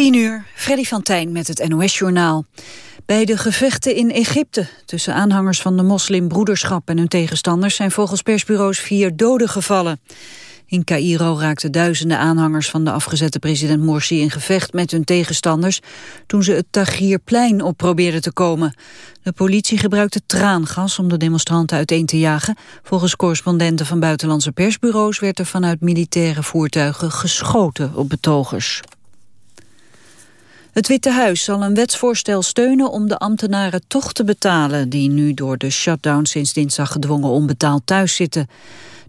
10 uur, Freddy van Tijn met het NOS-journaal. Bij de gevechten in Egypte tussen aanhangers van de moslimbroederschap en hun tegenstanders zijn volgens persbureaus vier doden gevallen. In Cairo raakten duizenden aanhangers van de afgezette president Morsi in gevecht met hun tegenstanders toen ze het Tahrirplein op probeerden te komen. De politie gebruikte traangas om de demonstranten uiteen te jagen. Volgens correspondenten van buitenlandse persbureaus werd er vanuit militaire voertuigen geschoten op betogers. Het Witte Huis zal een wetsvoorstel steunen om de ambtenaren toch te betalen... die nu door de shutdown sinds dinsdag gedwongen onbetaald thuis zitten.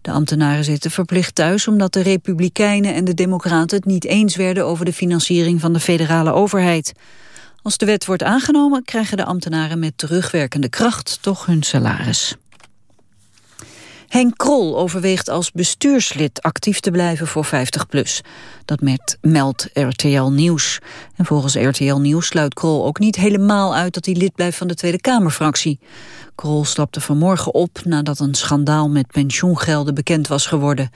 De ambtenaren zitten verplicht thuis omdat de Republikeinen en de Democraten het niet eens werden over de financiering van de federale overheid. Als de wet wordt aangenomen krijgen de ambtenaren met terugwerkende kracht toch hun salaris. Henk Krol overweegt als bestuurslid actief te blijven voor 50PLUS. Dat meldt RTL Nieuws. En volgens RTL Nieuws sluit Krol ook niet helemaal uit... dat hij lid blijft van de Tweede Kamerfractie. Krol stapte vanmorgen op nadat een schandaal met pensioengelden bekend was geworden.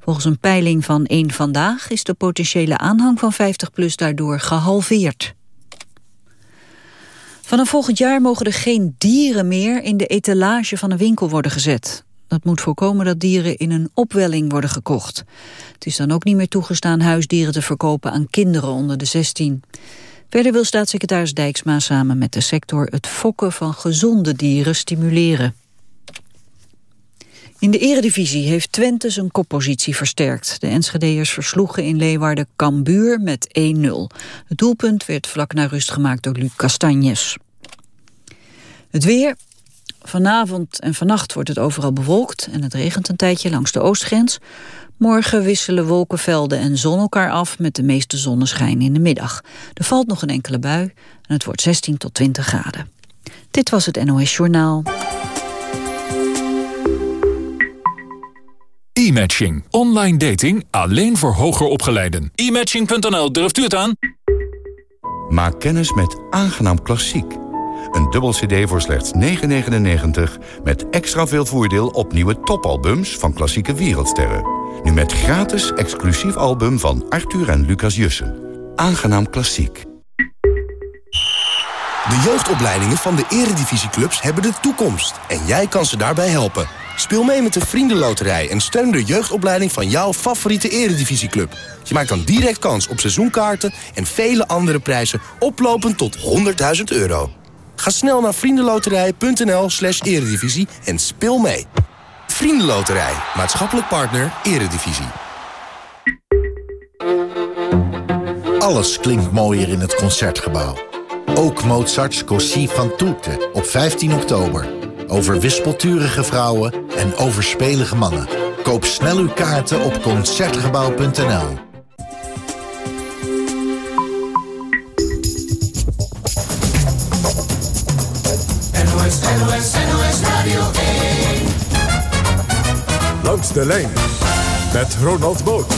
Volgens een peiling van één Vandaag is de potentiële aanhang van 50PLUS daardoor gehalveerd. Vanaf volgend jaar mogen er geen dieren meer in de etalage van een winkel worden gezet. Dat moet voorkomen dat dieren in een opwelling worden gekocht. Het is dan ook niet meer toegestaan huisdieren te verkopen aan kinderen onder de 16. Verder wil staatssecretaris Dijksma samen met de sector het fokken van gezonde dieren stimuleren. In de eredivisie heeft Twente zijn koppositie versterkt. De Enschedeërs versloegen in Leeuwarden Cambuur met 1-0. Het doelpunt werd vlak na rust gemaakt door Luc Castanjes. Het weer, Vanavond en vannacht wordt het overal bewolkt en het regent een tijdje langs de oostgrens. Morgen wisselen wolkenvelden en zon elkaar af met de meeste zonneschijn in de middag. Er valt nog een enkele bui en het wordt 16 tot 20 graden. Dit was het NOS Journaal. E-matching. Online dating alleen voor hoger opgeleiden. E-matching.nl, durft u het aan? Maak kennis met Aangenaam Klassiek. Een dubbel cd voor slechts 9,99... met extra veel voordeel op nieuwe topalbums van klassieke wereldsterren. Nu met gratis exclusief album van Arthur en Lucas Jussen. Aangenaam Klassiek. De jeugdopleidingen van de eredivisieclubs hebben de toekomst. En jij kan ze daarbij helpen. Speel mee met de Vriendenloterij en steun de jeugdopleiding van jouw favoriete eredivisieclub. Je maakt dan direct kans op seizoenkaarten en vele andere prijzen oplopend tot 100.000 euro. Ga snel naar vriendenloterij.nl slash eredivisie en speel mee. Vriendenloterij, maatschappelijk partner, eredivisie. Alles klinkt mooier in het Concertgebouw. Ook Mozart's Così van Toete op 15 oktober. Over wispelturige vrouwen en overspelige mannen. Koop snel uw kaarten op Concertgebouw.nl. Langs de lijn met Ronald Boot.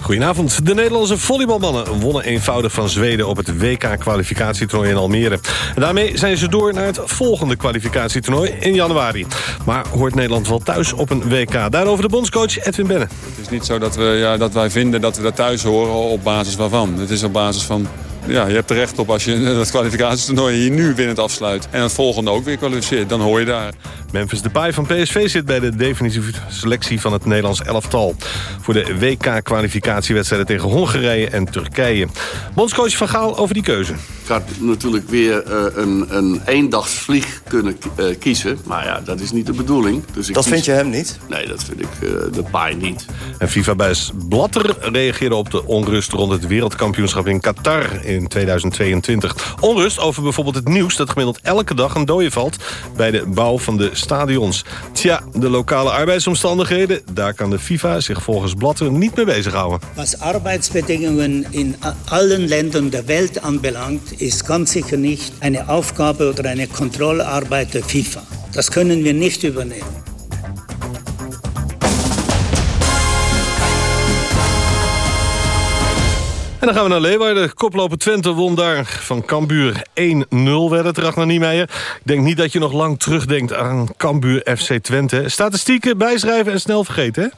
Goedenavond. De Nederlandse volleybalmannen wonnen eenvoudig van Zweden... op het WK-kwalificatietoernooi in Almere. En daarmee zijn ze door naar het volgende kwalificatietoernooi in januari. Maar hoort Nederland wel thuis op een WK? Daarover de bondscoach Edwin Benne. Het is niet zo dat, we, ja, dat wij vinden dat we daar thuis horen op basis waarvan. Het is op basis van ja, je hebt er recht op als je dat kwalificatietoernooi hier nu winnend afsluit. En het volgende ook weer kwalificeert. Dan hoor je daar. Memphis Depay van PSV zit bij de definitieve selectie van het Nederlands elftal. Voor de WK-kwalificatiewedstrijden tegen Hongarije en Turkije. Bondscoach Van Gaal over die keuze. gaat natuurlijk weer uh, een, een eendagsvlieg kunnen uh, kiezen. Maar ja, dat is niet de bedoeling. Dus ik dat kies... vind je hem niet? Nee, dat vind ik uh, de paai niet. En FIFA-buis Blatter reageerde op de onrust rond het wereldkampioenschap in Qatar in 2022. Onrust over bijvoorbeeld het nieuws dat gemiddeld elke dag een dode valt... bij de bouw van de stadions. Tja, de lokale arbeidsomstandigheden, daar kan de FIFA zich volgens Blatter niet mee bezighouden. Wat arbeidsbedingungen in allen Ländern der Welt anbelangt, ist ganz sicher nicht eine Aufgabe oder eine Kontrollarbeit der FIFA. Das können wir nicht übernehmen. En dan gaan we naar Leeuwarden. Koploper Twente won daar van Cambuur 1-0 werd het, Ragnar Niemeyer. Ik denk niet dat je nog lang terugdenkt aan Cambuur FC Twente. Statistieken bijschrijven en snel vergeten, hè?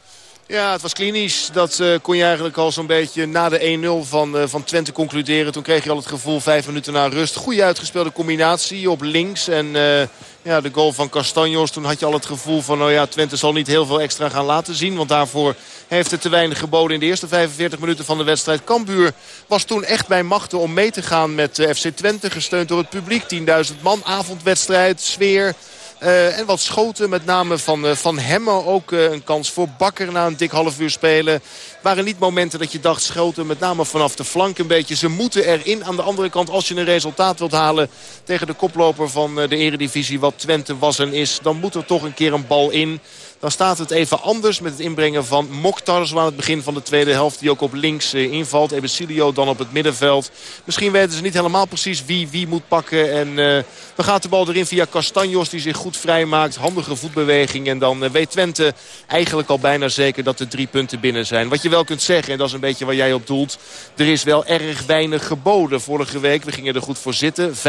Ja, het was klinisch. Dat uh, kon je eigenlijk al zo'n beetje na de 1-0 van, uh, van Twente concluderen. Toen kreeg je al het gevoel, vijf minuten na rust. Goede uitgespeelde combinatie op links. En uh, ja, de goal van Castanjos. Toen had je al het gevoel van, nou ja, Twente zal niet heel veel extra gaan laten zien. Want daarvoor heeft het te weinig geboden in de eerste 45 minuten van de wedstrijd. Kambuur was toen echt bij machten om mee te gaan met FC Twente. Gesteund door het publiek. 10.000 man, avondwedstrijd, sfeer... Uh, en wat schoten, met name van, uh, van Hemmen. Ook uh, een kans voor Bakker na een dik half uur spelen. Waren niet momenten dat je dacht schoten, met name vanaf de flank een beetje. Ze moeten erin. Aan de andere kant, als je een resultaat wilt halen tegen de koploper van de eredivisie... wat Twente was en is, dan moet er toch een keer een bal in. Dan staat het even anders met het inbrengen van Mokhtar. Zo aan het begin van de tweede helft. Die ook op links uh, invalt. Ebesilio dan op het middenveld. Misschien weten ze niet helemaal precies wie wie moet pakken. En uh, dan gaat de bal erin via Castanjos. Die zich goed vrijmaakt. Handige voetbeweging. En dan uh, weet Twente eigenlijk al bijna zeker dat er drie punten binnen zijn. Wat je wel kunt zeggen. En dat is een beetje waar jij op doelt. Er is wel erg weinig geboden. Vorige week. We gingen er goed voor zitten. 5-0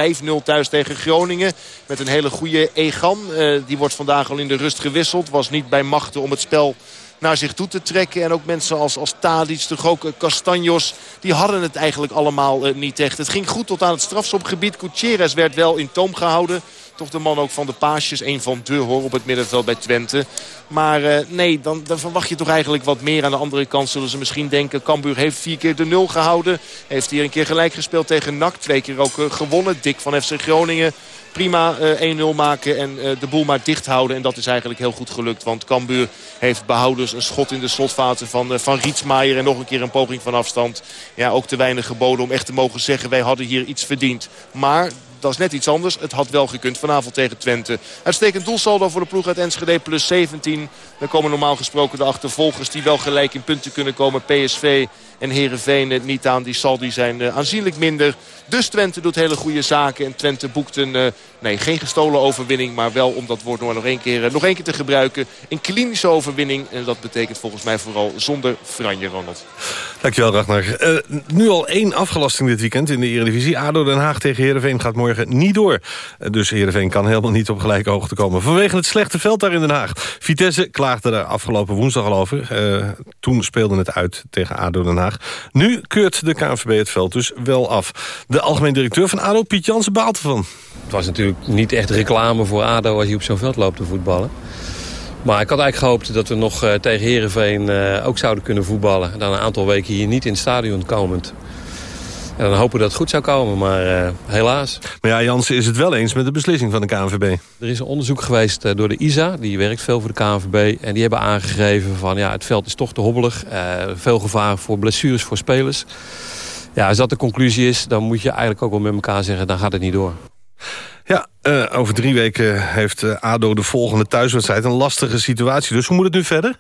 thuis tegen Groningen. Met een hele goede Egan. die wordt vandaag al in de rust gewisseld. Was niet bij machten om het spel naar zich toe te trekken. En ook mensen als, als Tadic, toch ook uh, Castanjos, die hadden het eigenlijk allemaal uh, niet echt. Het ging goed tot aan het strafschopgebied. Gutierrez werd wel in toom gehouden. Toch de man ook van de paasjes. Een van de hoor op het middenveld bij Twente. Maar uh, nee, dan, dan, verwacht je toch eigenlijk wat meer. Aan de andere kant zullen ze misschien denken... Cambuur heeft vier keer de nul gehouden. Heeft hier een keer gelijk gespeeld tegen NAC. Twee keer ook gewonnen. Dik van FC Groningen prima uh, 1-0 maken en de boel maar dicht houden. En dat is eigenlijk heel goed gelukt. Want Cambuur heeft behouders een schot in de slotfase van, van Rietsmaier. En nog een keer een poging van afstand. Ja, ook te weinig geboden om echt te mogen zeggen... wij hadden hier iets verdiend. Maar dat is net iets anders. Het had wel gekund vanavond tegen Twente. Uitstekend doelsaldo voor de ploeg uit Enschede plus 17. Dan komen normaal gesproken de achtervolgers die wel gelijk in punten kunnen komen. PSV en Herenveen niet aan. Die saldi zijn uh, aanzienlijk minder. Dus Twente doet hele goede zaken. En Twente boekt een, uh, nee, geen gestolen overwinning. Maar wel, om dat woord nog één keer, uh, nog één keer te gebruiken, een klinische overwinning. En dat betekent volgens mij vooral zonder franje, Ronald. Dankjewel, Ragnar. nu al één afgelasting dit weekend in de Eredivisie. ADO Den Haag tegen Heerenveen gaat morgen niet door. dus Heerenveen kan helemaal niet op gelijke hoogte komen. Vanwege het slechte veld daar in Den Haag. Vitesse klaagde daar afgelopen woensdag al over. toen speelde het uit tegen ADO Den Haag. Nu keurt de KNVB het veld dus wel af. De algemeen directeur van ADO, Piet Jansen, baalt ervan. Het was natuurlijk niet echt reclame voor ADO als je op zo'n veld loopt te voetballen. Maar ik had eigenlijk gehoopt dat we nog uh, tegen Herenveen uh, ook zouden kunnen voetballen. Dan een aantal weken hier niet in het stadion komend. En dan hopen we dat het goed zou komen, maar uh, helaas. Maar ja, Jansen is het wel eens met de beslissing van de KNVB. Er is een onderzoek geweest uh, door de ISA, die werkt veel voor de KNVB. En die hebben aangegeven van ja, het veld is toch te hobbelig. Uh, veel gevaar voor blessures voor spelers. Ja, als dat de conclusie is, dan moet je eigenlijk ook wel met elkaar zeggen, dan gaat het niet door. Ja, uh, over drie weken heeft ADO de volgende thuiswedstrijd. Een lastige situatie. Dus hoe moet het nu verder?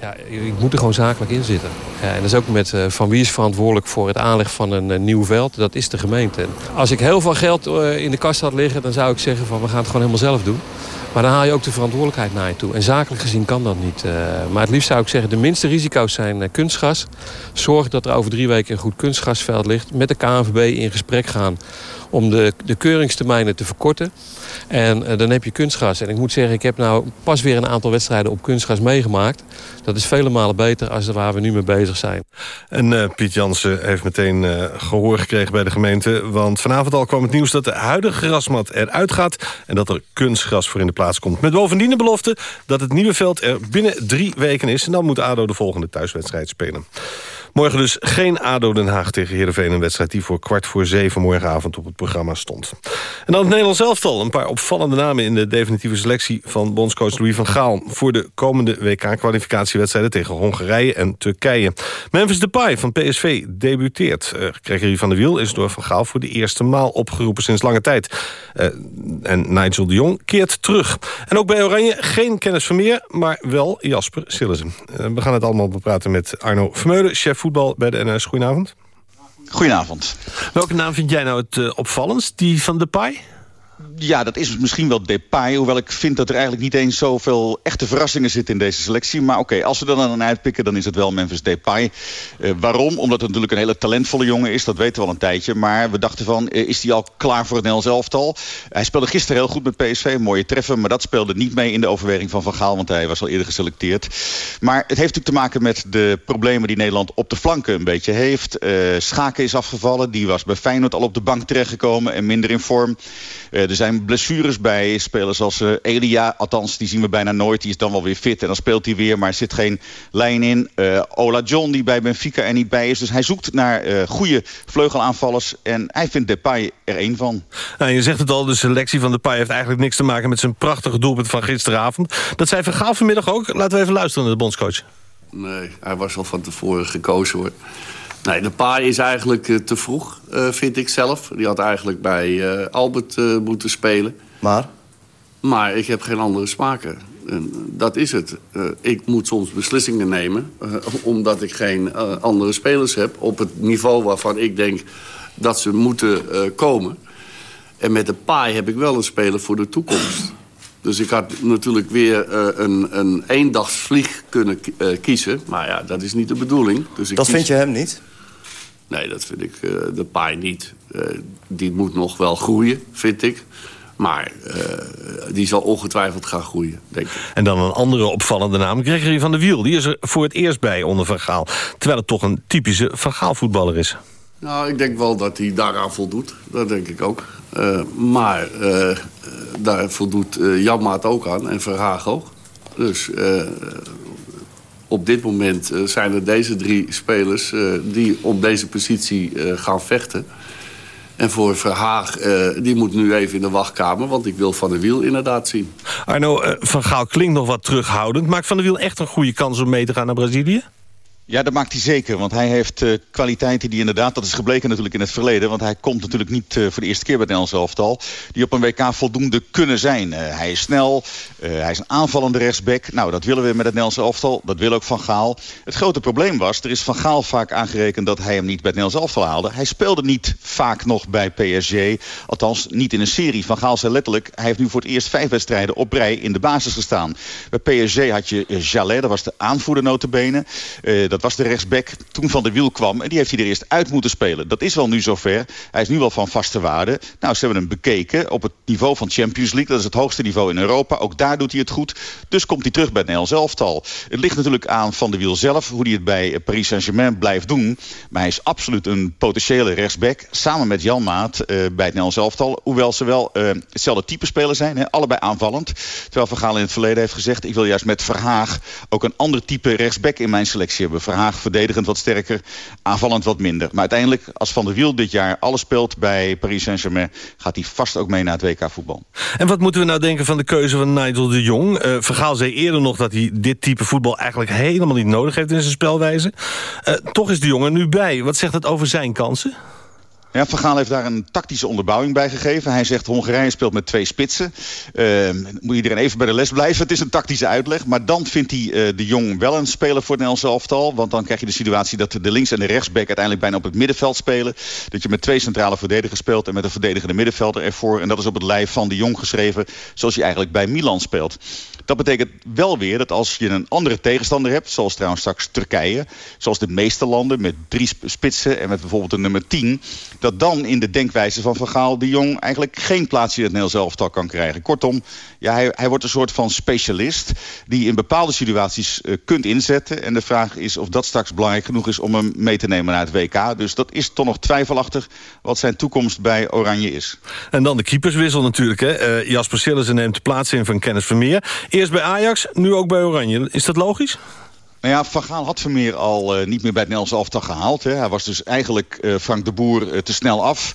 Ja, ik moet er gewoon zakelijk in zitten. Ja, en dat is ook met uh, van wie is verantwoordelijk voor het aanleg van een nieuw veld. Dat is de gemeente. Als ik heel veel geld in de kast had liggen, dan zou ik zeggen van we gaan het gewoon helemaal zelf doen. Maar dan haal je ook de verantwoordelijkheid naar je toe. En zakelijk gezien kan dat niet. maar het liefst zou ik zeggen, de minste risico's zijn kunstgas. Zorg dat er over drie weken een goed kunstgasveld ligt. Met de KNVB in gesprek gaan om de, de keuringstermijnen te verkorten. En uh, dan heb je kunstgras. En ik moet zeggen, ik heb nou pas weer een aantal wedstrijden op kunstgras meegemaakt. Dat is vele malen beter als waar we nu mee bezig zijn. En uh, Piet Jansen heeft meteen uh, gehoor gekregen bij de gemeente. Want vanavond al kwam het nieuws dat de huidige grasmat eruit gaat... en dat er kunstgras voor in de plaats komt. Met bovendien de belofte dat het nieuwe veld er binnen drie weken is. En dan moet ADO de volgende thuiswedstrijd spelen. Morgen dus geen ADO Den Haag tegen Heerenveen. Een wedstrijd die voor kwart voor zeven morgenavond op het programma stond. En dan het Nederlands elftal. Een paar opvallende namen in de definitieve selectie van bondscoach Louis van Gaal... voor de komende WK-kwalificatiewedstrijden tegen Hongarije en Turkije. Memphis Depay van PSV debuteert. Uh, Gregory van der Wiel is door Van Gaal voor de eerste maal opgeroepen sinds lange tijd. Uh, en Nigel de Jong keert terug. En ook bij Oranje geen kennis van meer, maar wel Jasper Sillessen. Uh, we gaan het allemaal bepraten met Arno Vermeulen, chef voetbal bij de NS. Goedenavond. Goedenavond. Welke naam vind jij nou het uh, opvallendst? Die van Depay? Ja, dat is misschien wel Depay. Hoewel ik vind dat er eigenlijk niet eens zoveel echte verrassingen zitten in deze selectie. Maar oké, als we er dan aan uitpikken, dan is het wel Memphis Depay. Uh, waarom? Omdat het natuurlijk een hele talentvolle jongen is. Dat weten we al een tijdje. Maar we dachten van, uh, is hij al klaar voor het Nederlands elftal? Hij speelde gisteren heel goed met PSV. Mooie treffen. Maar dat speelde niet mee in de overweging van Van Gaal. Want hij was al eerder geselecteerd. Maar het heeft natuurlijk te maken met de problemen die Nederland op de flanken een beetje heeft. Uh, Schaken is afgevallen. Die was bij Feyenoord al op de bank terechtgekomen en minder in vorm. er zijn blessures bij. Spelers als uh, Elia, althans die zien we bijna nooit. Die is dan wel weer fit en dan speelt hij weer. Maar er zit geen lijn in. Uh, Ola John die bij Benfica er niet bij is. Dus hij zoekt naar uh, goede vleugelaanvallers. En hij vindt Depay er één van. Nou, je zegt het al, de selectie van Depay heeft eigenlijk niks te maken... met zijn prachtige doelpunt van gisteravond. Dat zei Van Gaal vanmiddag ook. Laten we even luisteren naar de bondscoach. Nee, hij was al van tevoren gekozen hoor. Nee, de paai is eigenlijk uh, te vroeg, uh, vind ik zelf. Die had eigenlijk bij uh, Albert moeten spelen. Maar? Maar ik heb geen andere smaken. En dat is het. ik moet soms beslissingen nemen... omdat ik geen andere spelers heb... op het niveau waarvan ik denk dat ze moeten komen. En met de paai heb ik wel een speler voor de toekomst. Dus ik had natuurlijk weer uh, een, een eendagsvlieg kunnen uh, kiezen. Maar ja, dat is niet de bedoeling. Dus ik dat kies... vind je hem niet? Nee, dat vind ik uh, de paai niet. die moet nog wel groeien, vind ik. Maar die zal ongetwijfeld gaan groeien, denk ik. En dan een andere opvallende naam, Gregory van der Wiel. Die is er voor het eerst bij onder Van Gaal. Terwijl het toch een typische Van Gaal voetballer is. Nou, ik denk wel dat hij daaraan voldoet. Dat denk ik ook. Maar daar voldoet Janmaat ook aan en Verhaag ook. Dus op dit moment zijn er deze drie spelers die op deze positie gaan vechten. En voor Verhaag, die moet nu even in de wachtkamer... want ik wil Van der Wiel inderdaad zien. Arno, Van Gaal klinkt nog wat terughoudend. Maakt Van der Wiel echt een goede kans om mee te gaan naar Brazilië? Ja, dat maakt hij zeker. Want hij heeft uh, kwaliteiten die inderdaad... dat is gebleken natuurlijk in het verleden... want hij komt natuurlijk niet uh, voor de eerste keer bij het Nederlands elftal... die op een WK voldoende kunnen zijn. Uh, hij is snel, hij is een aanvallende rechtsback. Nou, dat willen we met het Nederlands elftal. Dat wil ook Van Gaal. Het grote probleem was... er is Van Gaal vaak aangerekend dat hij hem niet bij het Nederlands elftal haalde. Hij speelde niet vaak nog bij PSG. Althans, niet in een serie. Van Gaal zei letterlijk... hij heeft nu voor het eerst vijf wedstrijden op rij in de basis gestaan. Bij PSG had je Jallet, dat was de aanvoerder notabene. dat dat was de rechtsback toen Van de Wiel kwam. En die heeft hij er eerst uit moeten spelen. Dat is wel nu zover. Hij is nu wel van vaste waarde. Nou, ze hebben hem bekeken op het niveau van Champions League. Dat is het hoogste niveau in Europa. Ook daar doet hij het goed. Dus komt hij terug bij het Nederlands elftal. Het ligt natuurlijk aan Van de Wiel zelf. Hoe hij het bij Paris Saint-Germain blijft doen. Maar hij is absoluut een potentiële rechtsback. Samen met Jan Maat uh, bij het Nederlands elftal. Hoewel ze wel uh, hetzelfde type speler zijn. Hè? Allebei aanvallend. Terwijl Van Gaal in het verleden heeft gezegd... ik wil juist met Verhaag ook een ander type rechtsback in mijn selectie hebben. Verhaag verdedigend wat sterker, aanvallend wat minder. Maar uiteindelijk, als Van der Wiel dit jaar alles speelt bij Paris Saint-Germain... gaat hij vast ook mee naar het WK voetbal. En wat moeten we nou denken van de keuze van Nigel de Jong? Uh, Vergaal zei eerder nog dat hij dit type voetbal eigenlijk helemaal niet nodig heeft in zijn spelwijze. Uh, toch is de jongen nu bij. Wat zegt het over zijn kansen? Ja, Van Gaal heeft daar een tactische onderbouwing bij gegeven. Hij zegt Hongarije speelt met twee spitsen. Uh, moet iedereen even bij de les blijven. Het is een tactische uitleg. Maar dan vindt hij uh, de Jong wel een speler voor het Nederlandse elftal. Want dan krijg je de situatie dat de links- en de rechtsback uiteindelijk bijna op het middenveld spelen. Dat je met twee centrale verdedigers speelt en met een verdedigende middenvelder ervoor. En dat is op het lijf van de Jong geschreven zoals hij eigenlijk bij Milan speelt. Dat betekent wel weer dat als je een andere tegenstander hebt... zoals trouwens straks Turkije, zoals de meeste landen... met drie spitsen en met bijvoorbeeld een nummer 10... dat dan in de denkwijze van Van de Jong... eigenlijk geen plaats in het Nederlands elftal kan krijgen. Kortom, ja, hij, hij wordt een soort van specialist... die in bepaalde situaties uh, kunt inzetten. En de vraag is of dat straks belangrijk genoeg is... om hem mee te nemen naar het WK. Dus dat is toch nog twijfelachtig wat zijn toekomst bij Oranje is. En dan de keeperswissel natuurlijk. Hè? Uh, Jasper Sillissen neemt plaats in van Kennis Vermeer... Eerst bij Ajax, nu ook bij Oranje. Is dat logisch? Nou ja, Van Gaal had Vermeer al uh, niet meer bij het Nederlands elftal gehaald. Hè. Hij was dus eigenlijk uh, Frank de Boer uh, te snel af.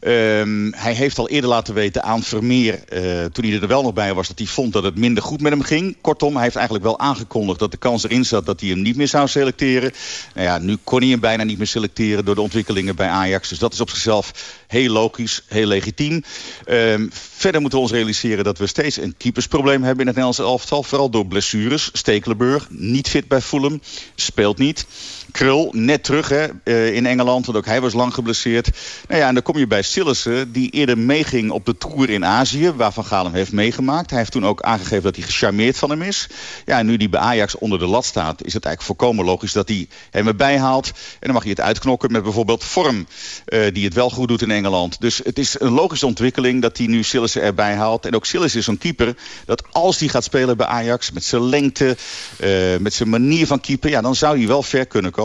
Um, hij heeft al eerder laten weten aan Vermeer, toen hij er wel nog bij was... dat hij vond dat het minder goed met hem ging. Kortom, hij heeft eigenlijk wel aangekondigd dat de kans erin zat... dat hij hem niet meer zou selecteren. Nou ja, nu kon hij hem bijna niet meer selecteren door de ontwikkelingen bij Ajax. Dus dat is op zichzelf heel logisch, heel legitiem. Um, verder moeten we ons realiseren dat we steeds een keepersprobleem hebben in het Nederlandse elftal. Vooral door blessures. Stekelenburg, niet fit bij Fulham. Speelt niet. Krul, net terug hè, eh, in Engeland, want ook hij was lang geblesseerd. Nou ja, en dan kom je bij Sillissen, die eerder meeging op de Tour in Azië... waarvan Gaal hem heeft meegemaakt. Hij heeft toen ook aangegeven dat hij gecharmeerd van hem is. Ja, en nu die bij Ajax onder de lat staat... is het eigenlijk volkomen logisch dat hij hem erbij haalt. En dan mag je het uitknokken met bijvoorbeeld Vorm... Uh, die het wel goed doet in Engeland. Dus het is een logische ontwikkeling dat hij nu Sillissen erbij haalt. En ook Sillissen is zo'n keeper dat als hij gaat spelen bij Ajax... met zijn lengte, uh, met zijn manier van keeper... ja, dan zou hij wel ver kunnen komen.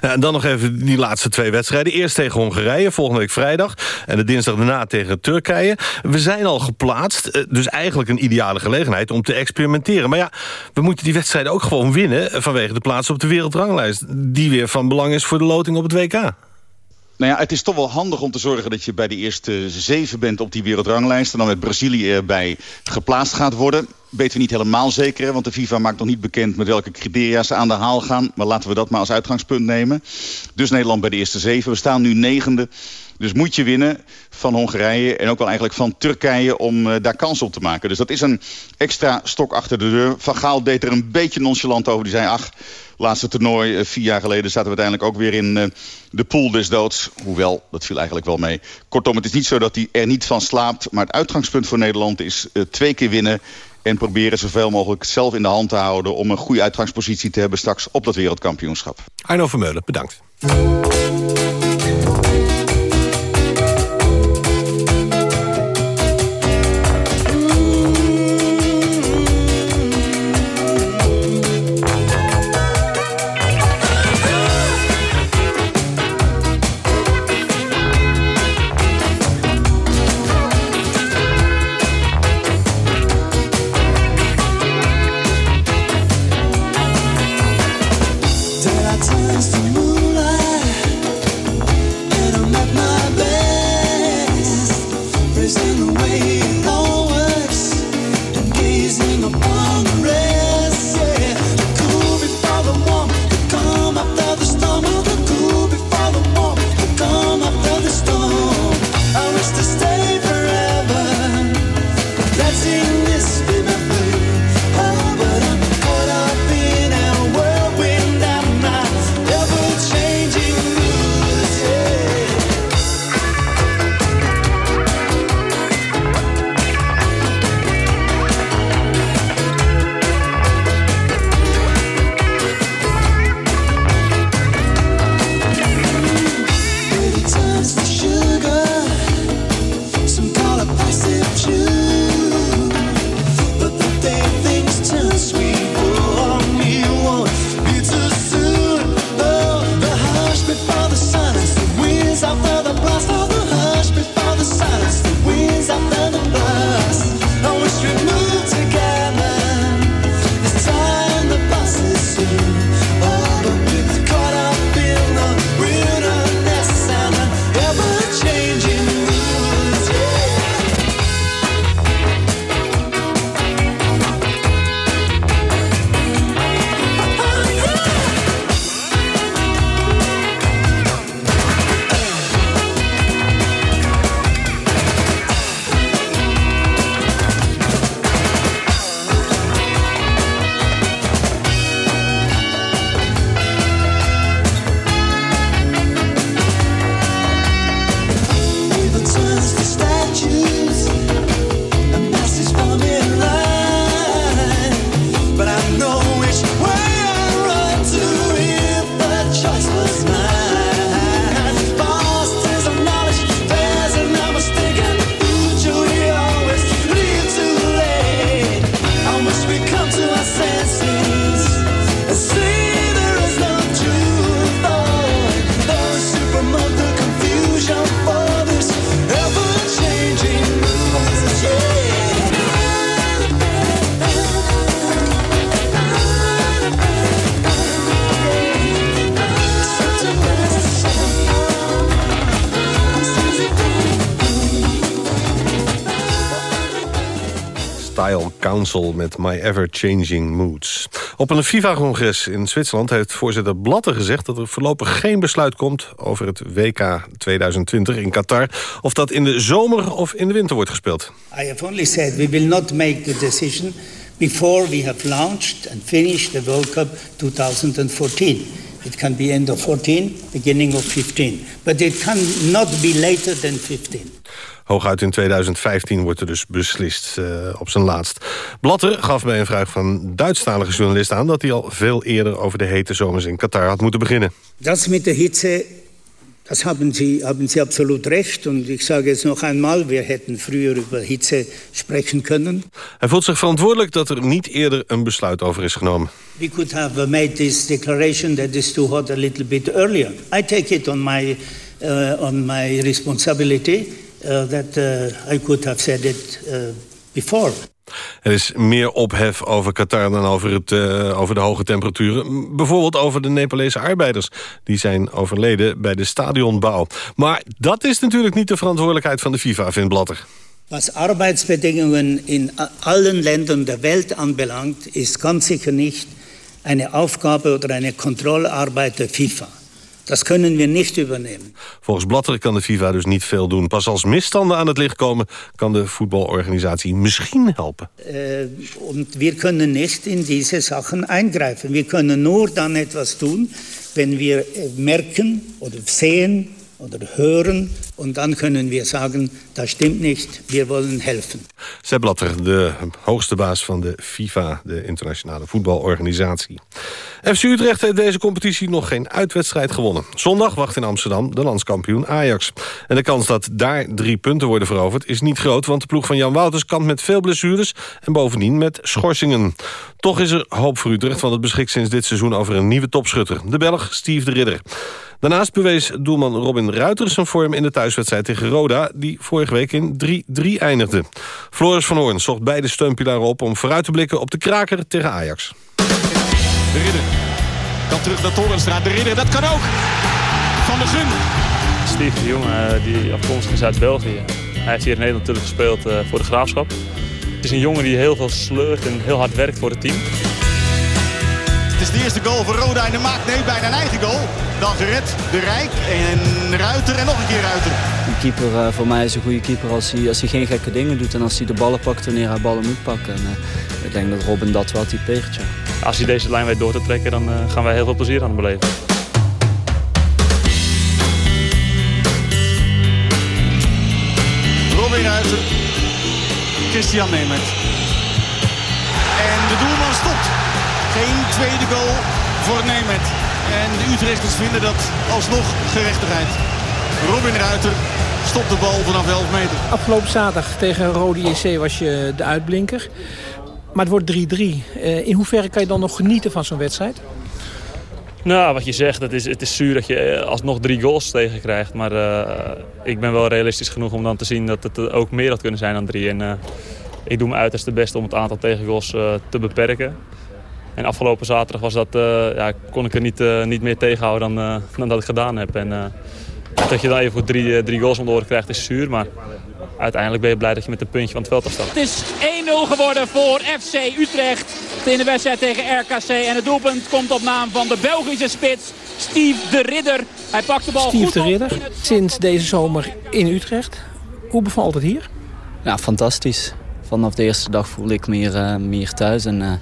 En dan nog even die laatste twee wedstrijden. Eerst tegen Hongarije, volgende week vrijdag. En de dinsdag daarna tegen Turkije. We zijn al geplaatst, eh, dus eigenlijk een ideale gelegenheid om te experimenteren. Maar ja, we moeten die wedstrijden ook gewoon winnen... vanwege de plaats op de wereldranglijst. Die weer van belang is voor de loting op het WK. Nou ja, het is toch wel handig om te zorgen dat je bij de eerste zeven bent op die wereldranglijst. En dan met Brazilië erbij geplaatst gaat worden weten we niet helemaal zeker. Want de FIFA maakt nog niet bekend met welke criteria ze aan de haal gaan. Maar laten we dat maar als uitgangspunt nemen. Dus Nederland bij de eerste zeven. We staan nu negende. Dus moet je winnen van Hongarije en ook wel eigenlijk van Turkije om uh, daar kans op te maken. Dus dat is een extra stok achter de deur. Van Gaal deed er een beetje nonchalant over. Die zei, ach, laatste toernooi, uh, vier jaar geleden zaten we uiteindelijk ook weer in uh, de pool des doods. Hoewel, dat viel eigenlijk wel mee. Kortom, het is niet zo dat hij er niet van slaapt. Maar het uitgangspunt voor Nederland is twee keer winnen en proberen zoveel mogelijk zelf in de hand te houden... om een goede uitgangspositie te hebben straks op dat wereldkampioenschap. Arno Vermeulen, bedankt. Council met My Ever Changing Moods. Op een FIFA-congres in Zwitserland heeft voorzitter Blatter gezegd... dat er voorlopig geen besluit komt over het WK 2020 in Qatar... of dat in de zomer of in de winter wordt gespeeld. I have only said we will not make the decision before we have launched and finished the World Cup 2014. It can be end of 14, beginning of 15. But it can not be later than 15. Hooguit in 2015 wordt er dus beslist uh, op zijn laatst. Blatter gaf bij een vraag van Duitsstalige journalist aan... dat hij al veel eerder over de hete zomers in Qatar had moeten beginnen. Dat met de hitze Das haben Sie, haben Sie absolut recht. Und ich sage es noch einmal, wir hätten früher über Hitze sprechen können. Hij voelt zich verantwoordelijk dat er niet eerder een besluit over is genomen. We could have made this declaration that is too hot a little bit earlier. I take it on my, uh, on my responsibility that uh, I could have said it uh, before. Er is meer ophef over Qatar dan over, het, uh, over de hoge temperaturen. Bijvoorbeeld over de Nepalese arbeiders. Die zijn overleden bij de stadionbouw. Maar dat is natuurlijk niet de verantwoordelijkheid van de FIFA, vindt Blatter. Was Arbeitsbedingungen in allen Ländern der Welt anbelangt, ist ganz sicher nicht eine Aufgabe oder eine Kontrollarbeit der FIFA. Dat kunnen we niet übernemen. Volgens Blatter kan de FIFA dus niet veel doen. Pas als misstanden aan het licht komen... kan de voetbalorganisatie misschien helpen. Uh, we kunnen niet in deze zaken eingreifen. We kunnen nur dan etwas doen... wenn we merken of zien oder hören und dann können wir sagen, das stimmt nicht, wir wollen helfen. Sepp Blatter, de hoogste baas van de FIFA, de internationale voetbalorganisatie. FC Utrecht heeft deze competitie nog geen uitwedstrijd gewonnen. Zondag wacht in Amsterdam de landskampioen Ajax. En de kans dat daar drie punten worden veroverd is niet groot... want de ploeg van Jan Wouters kampt met veel blessures... en bovendien met schorsingen. Toch is er hoop voor Utrecht, want het beschikt sinds dit seizoen... over een nieuwe topschutter, de Belg Steve de Ridder. Daarnaast bewees doelman Robin Ruiter zijn vorm in de thuiswedstrijd tegen Roda... die vorige week in 3-3 eindigde. Floris van Hoorn zocht beide steunpilaren op om vooruit te blikken op de kraker tegen Ajax. De Ridder kan terug naar Torenstra. De Ridder, dat kan ook. Van de Gun. Steve de jongen eh, die afkomstig is uit België. Hij heeft hier in Nederland natuurlijk gespeeld eh, voor de Graafschap. Het is een jongen die heel veel sleurt en heel hard werkt voor het team. Het is de eerste goal voor Roda en de maakt nee bijna een eigen goal. Dan gered, de Rijk en Ruiter en nog een keer Ruiter. Een keeper uh, voor mij is een goede keeper als hij, als hij geen gekke dingen doet. En als hij de ballen pakt wanneer hij ballen moet pakken. En, uh, ik denk dat Robin dat wel typeert, ja. Als hij deze lijn weet door te trekken, dan uh, gaan wij heel veel plezier aan het beleven. Robin Ruiter, Christian Nemeth. Tweede goal voor Nemeth. En de Utrechters vinden dat alsnog gerechtigheid. Robin Ruiter stopt de bal vanaf 11 meter. Afgelopen zaterdag tegen Rode JC was je de uitblinker. Maar het wordt 3-3. Uh, in hoeverre kan je dan nog genieten van zo'n wedstrijd? Nou, wat je zegt, het is, het is zuur dat je alsnog drie goals tegen krijgt. Maar uh, ik ben wel realistisch genoeg om dan te zien dat het ook meer had kunnen zijn dan drie. En uh, ik doe mijn uiterste best om het aantal tegengoals te beperken. En afgelopen zaterdag was dat, ja, kon ik er niet, niet meer tegenhouden dan, dan dat ik gedaan heb. En, dat je dan even voor drie, drie goals om de oren krijgt is zuur, maar uiteindelijk ben je blij dat je met een puntje van het veld afstapt. Het is 1-0 geworden voor FC Utrecht in de wedstrijd tegen RKC. En het doelpunt komt op naam van de Belgische spits Steve de Ridder. Hij pakt de bal Steve goed de Ridder, sinds deze zomer in Utrecht. Hoe bevalt het hier? Ja, fantastisch. Vanaf de eerste dag voel ik me hier, uh, meer thuis. En, uh,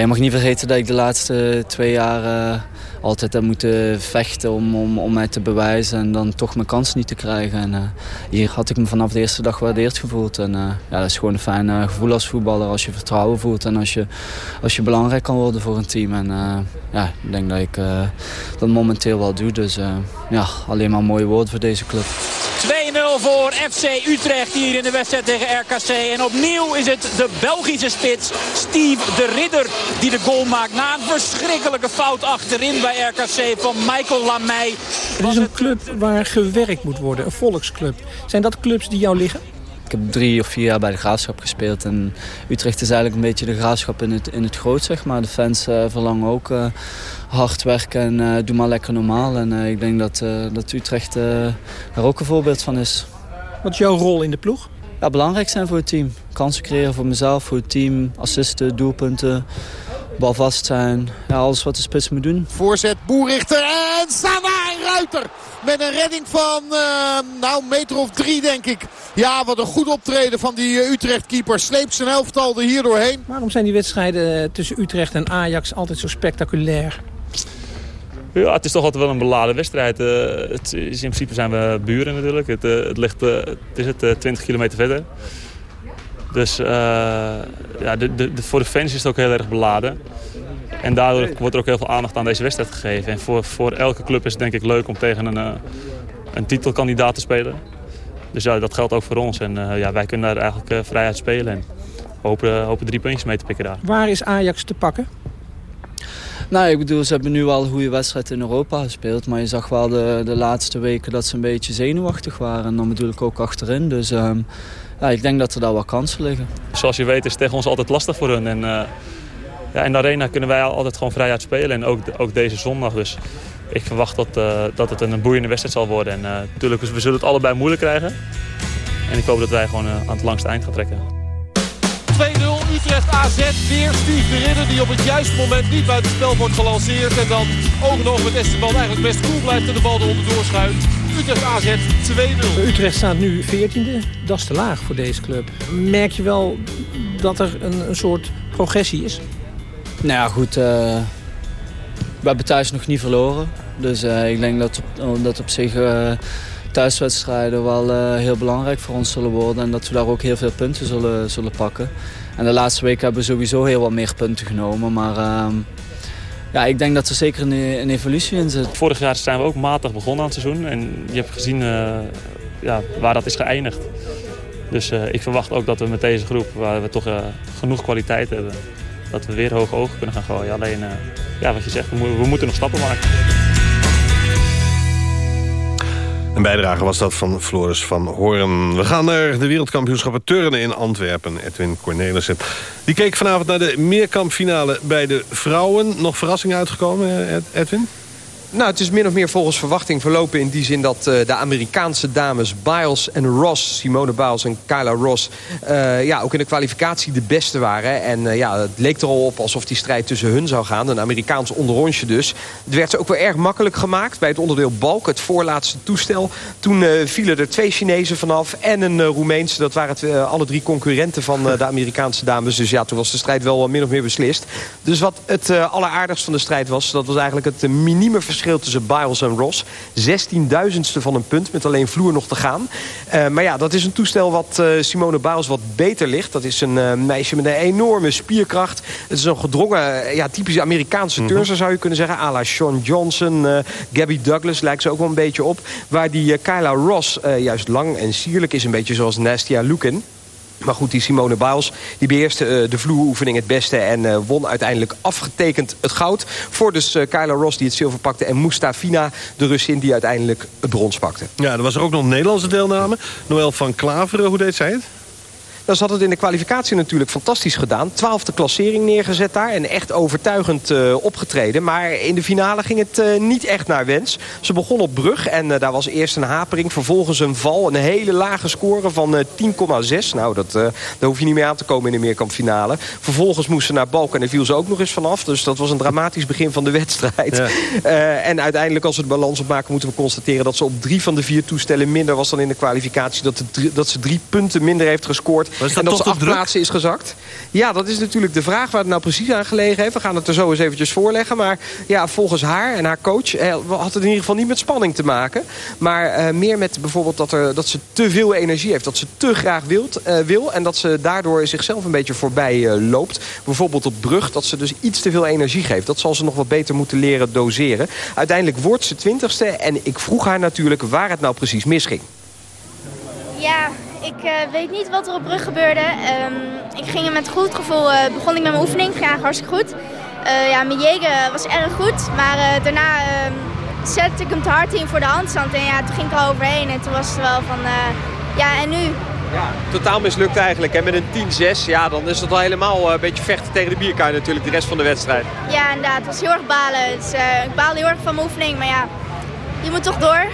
je mag niet vergeten dat ik de laatste twee jaar... Uh, altijd heb moeten vechten om, om, om mij te bewijzen en dan toch mijn kans niet te krijgen. En, hier had ik me vanaf de eerste dag gewaardeerd gevoeld. En ja, dat is gewoon een fijn gevoel als voetballer als je vertrouwen voelt en als je, als je belangrijk kan worden voor een team. En ja, ik denk dat ik dat momenteel wel doe. Dus ja, alleen maar mooie woorden voor deze club. 2-0 voor FC Utrecht hier in de wedstrijd tegen RKC. En opnieuw is het de Belgische spits Steve de Ridder die de goal maakt. Na een verschrikkelijke fout achterin bij RKC van Michael Lamey. Het is een club waar gewerkt moet worden, een volksclub. Zijn dat clubs die jou liggen? Ik heb drie of vier jaar bij de Graafschap gespeeld. En Utrecht is eigenlijk een beetje de Graafschap in het, in het groot, zeg maar. De fans uh, verlangen ook uh, hard werken en uh, doe maar lekker normaal. En ik denk dat, dat Utrecht daar ook een voorbeeld van is. Wat is jouw rol in de ploeg? Ja, belangrijk zijn voor het team. Kansen creëren voor mezelf, voor het team. Assisten, doelpunten balvast zijn. Ja, alles wat de spits moet doen. Voorzet, Boerichter en Savara! Ruiter met een redding van uh, nou een meter of drie denk ik. Ja, wat een goed optreden van die uh, Utrecht-keeper. Sleept zijn elftal er hier doorheen. Waarom zijn die wedstrijden tussen Utrecht en Ajax altijd zo spectaculair? Ja, het is toch altijd wel een beladen wedstrijd. Uh, het is, in principe zijn we buren natuurlijk. Het, uh, het ligt uh, het is het, 20 kilometer verder. Dus ja, de, de, de, voor de fans is het ook heel erg beladen. En daardoor wordt er ook heel veel aandacht aan deze wedstrijd gegeven. En voor, voor elke club is het denk ik leuk om tegen een, een titelkandidaat te spelen. Dus ja, dat geldt ook voor ons. En ja, wij kunnen daar eigenlijk vrijheid spelen. En hopen, hopen drie puntjes mee te pikken daar. Waar is Ajax te pakken? Nou, ik bedoel, ze hebben nu wel een goede wedstrijd in Europa gespeeld. Maar je zag wel de, de laatste weken dat ze een beetje zenuwachtig waren. En dan bedoel ik ook achterin. Dus um, ja, ik denk dat er daar wel kansen liggen. Zoals je weet is het tegen ons altijd lastig voor hun. En uh, ja, in de arena kunnen wij altijd gewoon vrij spelen. En ook, ook deze zondag. Dus ik verwacht dat, uh, dat het een boeiende wedstrijd zal worden. En uh, natuurlijk, we zullen het allebei moeilijk krijgen. En ik hoop dat wij gewoon aan het langste eind gaan trekken. 2-0 Utrecht AZ. Weer Steve de Ridder die op het juiste moment niet buiten het spel wordt gelanceerd. En dan oog en oog met Esteban eigenlijk best cool blijft en de bal eronder doorschuift. Utrecht AZ 2-0. Utrecht staat nu 14e. Dat is te laag voor deze club. Merk je wel dat er een, een soort progressie is? Nou ja, goed. Uh, we hebben thuis nog niet verloren. Dus uh, ik denk dat dat op zich... Uh, thuiswedstrijden wel heel belangrijk voor ons zullen worden. En dat we daar ook heel veel punten zullen, zullen pakken. En de laatste weken hebben we sowieso heel wat meer punten genomen. Maar uh, ja, ik denk dat er zeker een, een, evolutie in zit. Vorig jaar zijn we ook matig begonnen aan het seizoen. En je hebt gezien ja, waar dat is geëindigd. Dus ik verwacht ook dat we met deze groep, waar we toch genoeg kwaliteit hebben... dat we weer hoge ogen kunnen gaan gooien. Alleen, ja, wat je zegt, we, moeten nog stappen maken. Een bijdrage was dat van Floris van Hoorn. We gaan naar de wereldkampioenschappen turnen in Antwerpen. Edwin Cornelissen. Die keek vanavond naar de meerkampfinale bij de vrouwen. Nog verrassing uitgekomen, Edwin? Nou, het is min of meer volgens verwachting verlopen in die zin dat uh, de Amerikaanse dames Biles en Ross, Simone Biles en Kyla Ross, uh, ja, ook in de kwalificatie de beste waren. En uh, ja, het leek er al op alsof die strijd tussen hun zou gaan. Een Amerikaans onderrondje dus. Het werd ze ook wel erg makkelijk gemaakt bij het onderdeel balk, het voorlaatste toestel. Toen vielen er twee Chinezen vanaf en een Roemeense. Dat waren het, alle drie concurrenten van de Amerikaanse dames. Dus ja, toen was de strijd wel min of meer beslist. Dus wat het alleraardigst van de strijd was, dat was eigenlijk het minieme verschil verschil tussen Biles en Ross. 16.000ste van een punt met alleen vloer nog te gaan. Uh, maar ja, dat is een toestel wat uh, Simone Biles wat beter ligt. Dat is een uh, meisje met een enorme spierkracht. Het is een gedrongen, ja, typische Amerikaanse mm -hmm. zou je kunnen zeggen. A la Sean Johnson, Gabby Douglas lijkt ze ook wel een beetje op. Waar die Kyla Ross juist lang en sierlijk is. Een beetje zoals Nastia Lukin. Maar goed, die Simone Biles die beheerste uh, de vloeroefening het beste... en uh, won uiteindelijk afgetekend het goud. Voor dus uh, Kyla Ross die het zilver pakte... en Mustafina, de Russin, die uiteindelijk het brons pakte. Ja, er was er ook nog een Nederlandse deelname. Noël van Klaveren, hoe deed zij het? Dan zat het in de kwalificatie natuurlijk fantastisch gedaan. Twaalfde klassering neergezet daar en echt overtuigend uh, opgetreden. Maar in de finale ging het uh, niet echt naar wens. Ze begon op brug en uh, daar was eerst een hapering. Vervolgens een val, een hele lage score van 10,6. Nou, dat, daar hoef je niet meer aan te komen in de meerkampfinale. Vervolgens moest ze naar Balk en daar viel ze ook nog eens vanaf. Dus dat was een dramatisch begin van de wedstrijd. Ja. en uiteindelijk, als we de balans opmaken, moeten we constateren... dat ze op drie van de vier toestellen minder was dan in de kwalificatie. Dat, de, dat ze drie punten minder heeft gescoord en dat ze acht plaatsen is gezakt. Ja, dat is natuurlijk de vraag waar het nou precies aan gelegen heeft. We gaan het er zo eens eventjes voorleggen. Maar ja, volgens haar en haar coach eh, had het in ieder geval niet met spanning te maken. Maar uh, meer met bijvoorbeeld dat, er, dat ze te veel energie heeft. Dat ze te graag wilt, uh, wil. En dat ze daardoor zichzelf een beetje voorbij uh, loopt. Bijvoorbeeld op brug. Dat ze dus iets te veel energie geeft. Dat zal ze nog wat beter moeten leren doseren. Uiteindelijk wordt ze twintigste. En ik vroeg haar natuurlijk waar het nou precies misging. Ja, ik uh, weet niet wat er op brug gebeurde. Um, ik ging met goed gevoel, uh, begon ik met mijn oefening. Ging eigenlijk hartstikke goed. Uh, ja, mijn jegen was erg goed. Maar daarna ehm, zette ik hem te hard in voor de handstand. En ja, toen ging ik er overheen. En toen was het wel van, ja en nu? Ja, totaal mislukt eigenlijk. En met een 10-6, ja, dan is het al helemaal een beetje vechten tegen de bierkaai natuurlijk, de rest van de wedstrijd. Ja, inderdaad. Het was heel erg balen. Dus, ik baalde heel erg van mijn oefening. Maar ja, je moet toch door.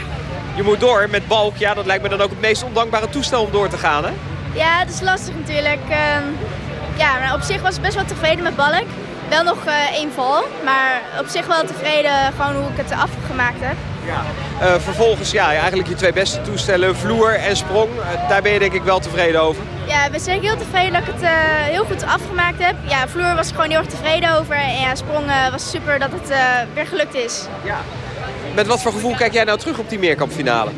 Je moet door met balk. Ja, dat lijkt me dan ook het meest ondankbare toestel om door te gaan, hè? Ja, dat is lastig natuurlijk. Uh, ja, maar op zich was ik best wel tevreden met balk. Wel nog uh, één val, maar op zich wel tevreden gewoon hoe ik het afgemaakt heb. Uh, vervolgens ja, eigenlijk je twee beste toestellen, vloer en sprong. Uh, daar ben je denk ik wel tevreden over. Ja, ik ben zeker heel tevreden dat ik het heel goed afgemaakt heb. Ja, vloer was ik gewoon heel erg tevreden over. En ja, sprong was super dat het weer gelukt is. Ja. Met wat voor gevoel kijk jij nou terug op die meerkampfinale?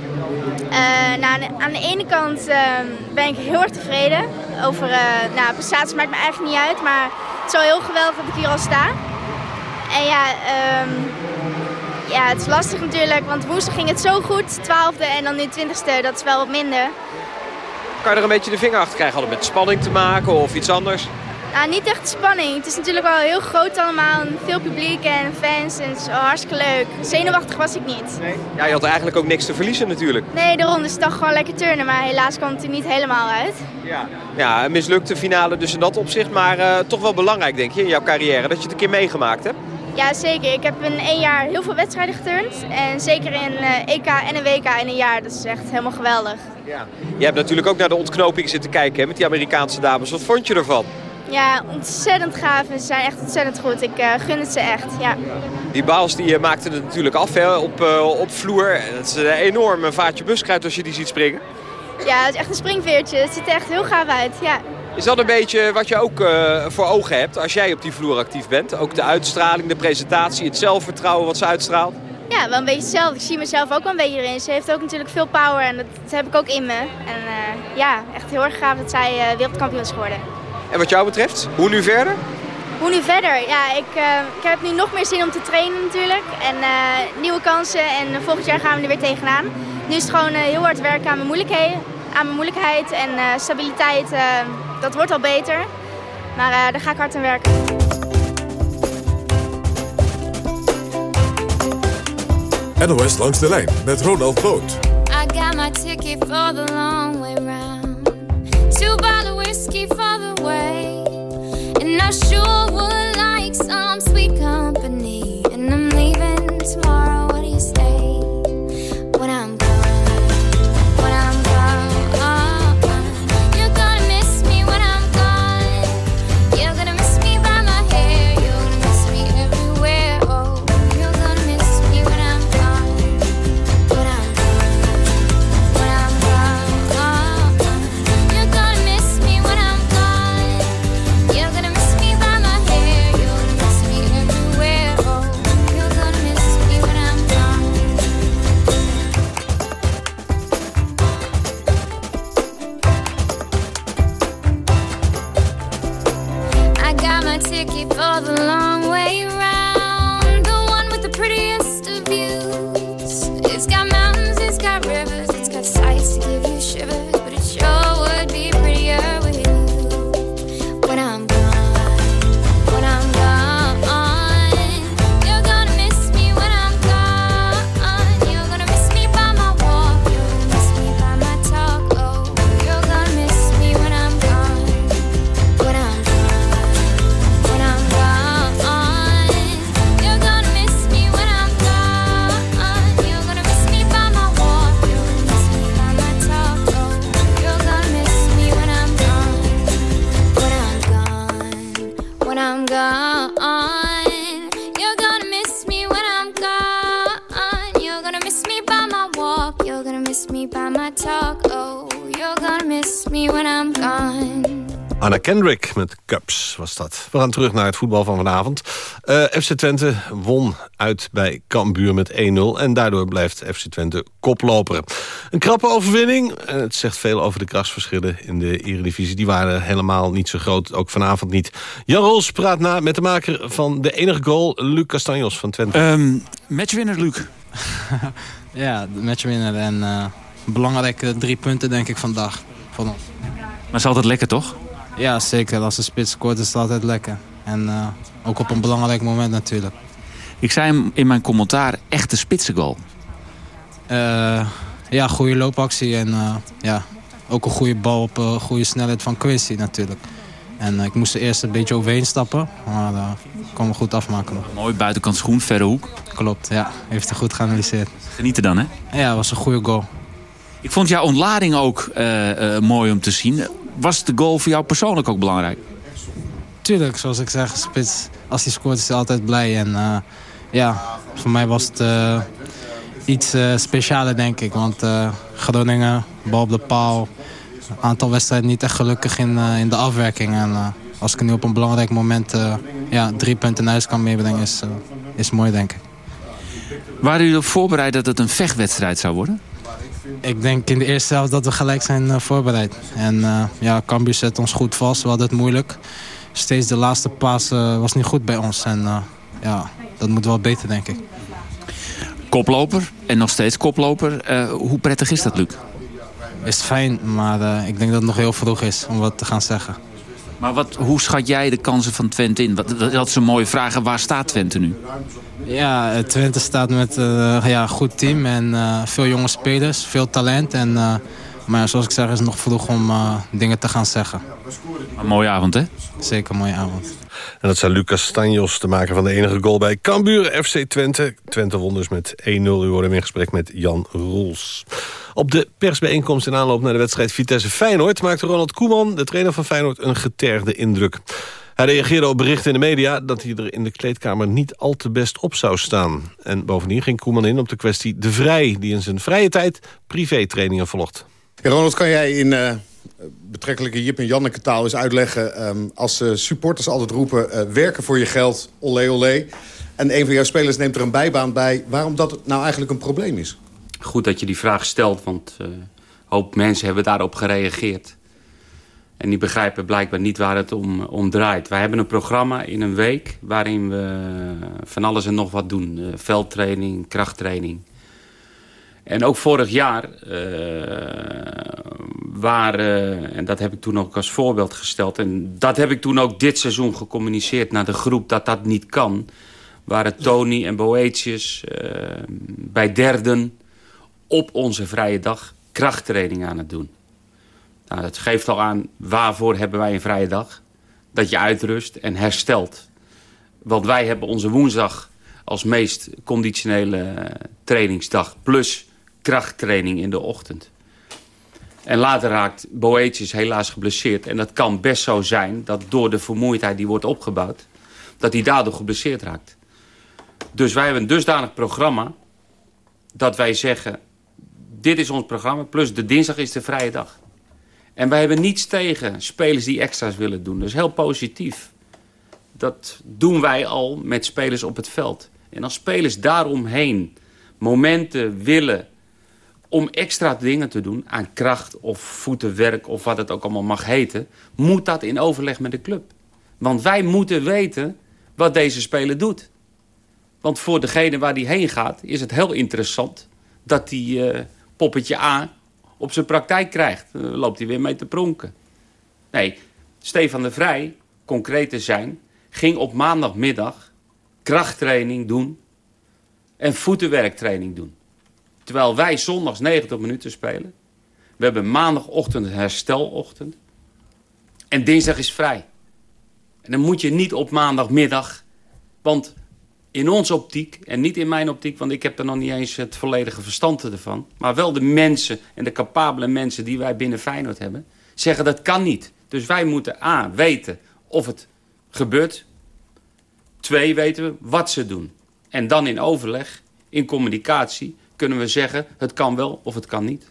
nou, aan de ene kant ben ik heel erg tevreden. Over nou, prestatie maakt me eigenlijk niet uit. Maar het is wel heel geweldig dat ik hier al sta. En ja, um, ja, het is lastig natuurlijk, want woensdag ging het zo goed, twaalfde en dan nu twintigste, dat is wel wat minder. Kan je er een beetje de vinger achter krijgen? Hadden met spanning te maken of iets anders? Nou, niet echt spanning. Het is natuurlijk wel heel groot allemaal. Veel publiek en fans en het is hartstikke leuk. Zenuwachtig was ik niet. Nee? Ja, je had eigenlijk ook niks te verliezen natuurlijk. Nee, de ronde is toch gewoon lekker turnen. Maar helaas kwam het er niet helemaal uit. Ja, ja een mislukte finale dus in dat opzicht. Maar uh, toch wel belangrijk denk je in jouw carrière dat je het een keer meegemaakt hebt. Ja, zeker. Ik heb in één jaar heel veel wedstrijden geturnd. En zeker in uh, EK en een WK in een jaar. Dat is echt helemaal geweldig. Ja. Je hebt natuurlijk ook naar de ontknoping zitten kijken hè, met die Amerikaanse dames. Wat vond je ervan? Ja, ontzettend gaaf. Ze zijn echt ontzettend goed. Ik uh, gun het ze echt, ja. Die baals die uh, maakten het natuurlijk af hè, op, uh, op vloer. Het is een enorm vaatje buskruid als je die ziet springen. Ja, het is echt een springveertje. Het ziet er echt heel gaaf uit, ja. Is dat een beetje wat je ook uh, voor ogen hebt als jij op die vloer actief bent? Ook de uitstraling, de presentatie, het zelfvertrouwen wat ze uitstraalt? Ja, wel een beetje zelf. Ik zie mezelf ook wel een beetje erin. Ze heeft ook natuurlijk veel power en dat, dat heb ik ook in me. En ja, echt heel erg gaaf dat zij wereldkampioen is geworden. En wat jou betreft, hoe nu verder? Hoe nu verder? Ja, ik, ik heb nu nog meer zin om te trainen natuurlijk. En nieuwe kansen en volgend jaar gaan we er weer tegenaan. Nu is het gewoon heel hard werken aan mijn moeilijkheden aan mijn moeilijkheid en uh, stabiliteit. Uh, dat wordt al beter. Maar uh, daar ga ik hard aan werken. NOS langs de lijn met Ronald Boot. I got my ticket for the long way round. Two bottle whiskey for the way. And I sure would like some sweet company. And I'm leaving tomorrow. Cups was dat. We gaan terug naar het voetbal van vanavond. Uh, eh, FC Twente won uit bij Cambuur met 1-0... en daardoor blijft FC Twente koploper. Een krappe overwinning. En het zegt veel over de krachtsverschillen in de Eredivisie. Die waren helemaal niet zo groot, ook vanavond niet. Jan Rols praat na met de maker van de enige goal... Luc Castanjos van Twente. Um, matchwinner, Luc. ja, de matchwinner en uh, belangrijke drie punten denk ik vandaag. Van ons. Maar is altijd lekker, toch? Ja, zeker. Als de spits scoort is het altijd lekker. En uh, ook op een belangrijk moment natuurlijk. Ik zei in mijn commentaar echte spitsengoal. Uh, ja, goede loopactie en uh, ja, ook een goede bal op uh, goede snelheid van Quincy natuurlijk. En ik moest er eerst een beetje overheen stappen, maar uh, kon me goed afmaken nog. Mooi buitenkant schoen, verre hoek. Klopt, ja. Heeft hij goed geanalyseerd. Genieten dan, hè? Ja, was een goede goal. Ik vond jouw ontlading ook mooi om te zien was de goal voor jou persoonlijk ook belangrijk? Tuurlijk, zoals ik zeg, spits, als hij scoort is hij altijd blij. En uh, ja, voor mij was het uh, iets uh, specialer, denk ik. Want Groningen, bal op de paal. Een aantal wedstrijden niet echt gelukkig in, in de afwerking. En als ik nu op een belangrijk moment ja, drie punten naar huis kan meebrengen, is, is mooi, denk ik. Waren jullie op voorbereid dat het een vechtwedstrijd zou worden? Ik denk in de eerste helft dat we gelijk zijn voorbereid. En ja, Cambuur zet ons goed vast. We hadden het moeilijk. Steeds de laatste paas was niet goed bij ons. En ja, dat moet wel beter, denk ik. Koploper en nog steeds koploper. Uh, hoe prettig is dat, Luc? Is fijn, maar uh, ik denk dat het nog heel vroeg is om wat te gaan zeggen. Maar wat, hoe schat jij de kansen van Twente in? Wat, dat is een mooie vraag. Waar staat Twente nu? Ja, eh, Twente staat met ja, een goed team en uh, veel jonge spelers, veel talent. En, maar zoals ik zeg, is het nog vroeg om dingen te gaan zeggen. Een mooie avond, hè? Zeker een mooie avond. En dat zijn Lucas Stanjos, de maker van de enige goal bij Cambuur FC Twente. Twente won dus met 1-0. U hoorde in gesprek met Jan Roels. Op de persbijeenkomst in aanloop naar de wedstrijd Vitesse-Feyenoord... maakte Ronald Koeman, de trainer van Feyenoord, een getergde indruk. Hij reageerde op berichten in de media dat hij er in de kleedkamer niet al te best op zou staan. En bovendien ging Koeman in op de kwestie De Vrij... die in zijn vrije tijd privétrainingen volgt. Ronald, kan jij in... Uh betrekkelijke Jip en Janneke taal is uitleggen... Um, als uh, supporters altijd roepen, uh, werken voor je geld, olé olé... en een van jouw spelers neemt er een bijbaan bij... waarom dat nou eigenlijk een probleem is? Goed dat je die vraag stelt, want een hoop mensen hebben daarop gereageerd. En die begrijpen blijkbaar niet waar het om, om draait. Wij hebben een programma in een week waarin we van alles en nog wat doen. veldtraining, krachttraining... En ook vorig jaar uh, waren, en dat heb ik toen ook als voorbeeld gesteld... en dat heb ik toen ook dit seizoen gecommuniceerd naar de groep dat dat niet kan... waren Tony en Boetius uh, bij derden op onze vrije dag krachttraining aan het doen. Nou, dat geeft al aan waarvoor hebben wij een vrije dag. Dat je uitrust en herstelt. Want wij hebben onze woensdag als meest conditionele trainingsdag... plus krachttraining in de ochtend. En later raakt Boetius helaas geblesseerd. En dat kan best zo zijn dat door de vermoeidheid die wordt opgebouwd... dat hij daardoor geblesseerd raakt. Dus wij hebben een dusdanig programma... dat wij zeggen, dit is ons programma... plus de dinsdag is de vrije dag. En wij hebben niets tegen spelers die extra's willen doen. Dat is heel positief. Dat doen wij al met spelers op het veld. En als spelers daaromheen momenten willen om extra dingen te doen aan kracht of voetenwerk of wat het ook allemaal mag heten... moet dat in overleg met de club. Want wij moeten weten wat deze speler doet. Want voor degene waar die heen gaat is het heel interessant... dat die uh, poppetje A op zijn praktijk krijgt. Dan loopt hij weer mee te pronken. Nee, Stefan de Vrij, concreet te zijn... ging op maandagmiddag krachttraining doen en voetenwerktraining doen. Terwijl wij zondags 90 minuten spelen. We hebben maandagochtend een herstelochtend. En dinsdag is vrij. En dan moet je niet op maandagmiddag... want in onze optiek, en niet in mijn optiek... want ik heb er nog niet eens het volledige verstand ervan... maar wel de mensen en de capabele mensen die wij binnen Feyenoord hebben... zeggen dat kan niet. Dus wij moeten A, weten of het gebeurt. Twee, weten we wat ze doen. En dan in overleg, in communicatie kunnen we zeggen, het kan wel of het kan niet.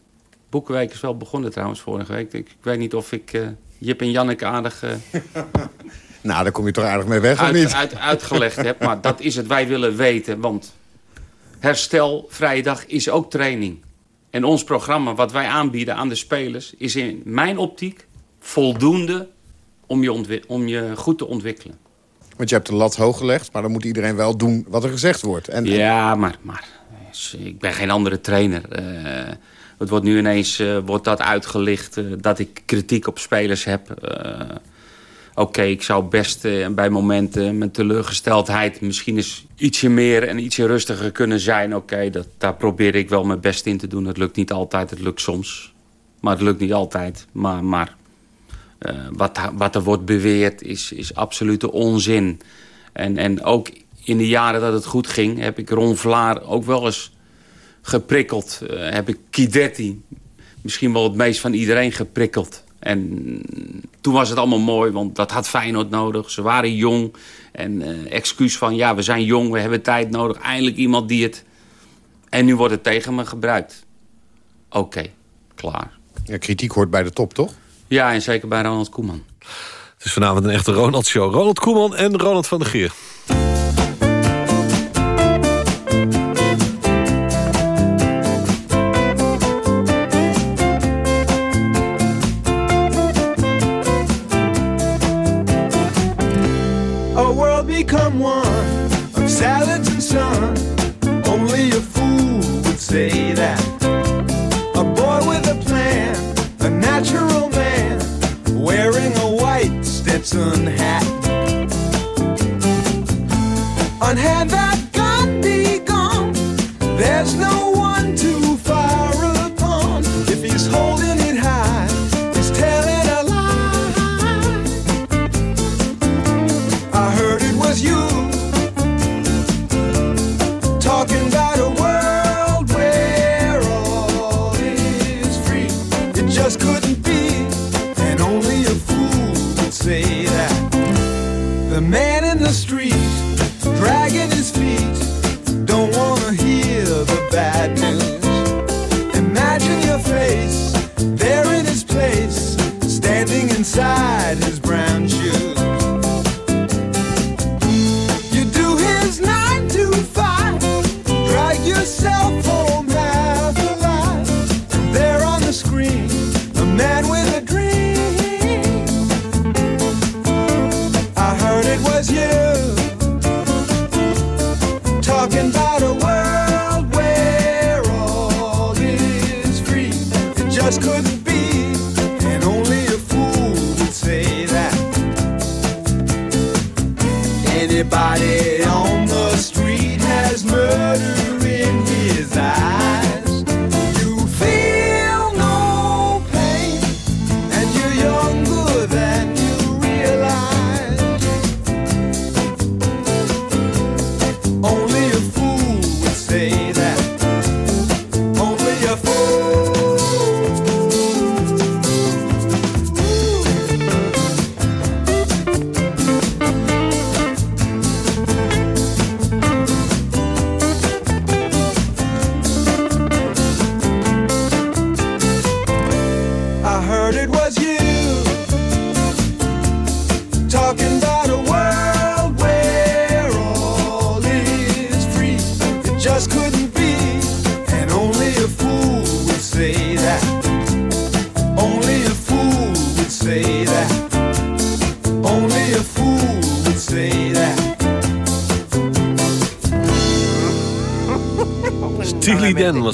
Boekenwijk is wel begonnen trouwens vorige week. Ik, ik weet niet of ik uh, Jip en Janneke aardig... Uh, nou, daar kom je toch aardig mee weg, uit, of niet? Uit, uitgelegd heb, maar dat is het. Wij willen weten, want herstel, vrije dag is ook training. En ons programma, wat wij aanbieden aan de spelers... is in mijn optiek voldoende om je, om je goed te ontwikkelen. Want je hebt de lat hoog gelegd, maar dan moet iedereen wel doen wat er gezegd wordt. En, ja, maar, maar ik ben geen andere trainer. Uh, het wordt nu ineens uh, wordt dat uitgelicht uh, dat ik kritiek op spelers heb. Oké, ik zou best bij momenten mijn teleurgesteldheid... misschien eens ietsje meer en ietsje rustiger kunnen zijn. Oké, okay, daar probeer ik wel mijn best in te doen. Het lukt niet altijd, het lukt soms. Maar het lukt niet altijd. Maar, maar wat, wat er wordt beweerd is, is absolute onzin. En, en ook in de jaren dat het goed ging... heb ik Ron Vlaar ook wel eens geprikkeld. Uh, heb ik Kidetti misschien wel het meest van iedereen geprikkeld. En toen was het allemaal mooi, want dat had Feyenoord nodig. Ze waren jong. En uh, excuus van, ja, we zijn jong, we hebben tijd nodig. Eindelijk iemand die het... En nu wordt het tegen me gebruikt. Oké, klaar. Ja, kritiek hoort bij de top, toch? Ja, en zeker bij Ronald Koeman. Het is vanavond een echte Ronald-show. Ronald Koeman en Ronald van der Geer.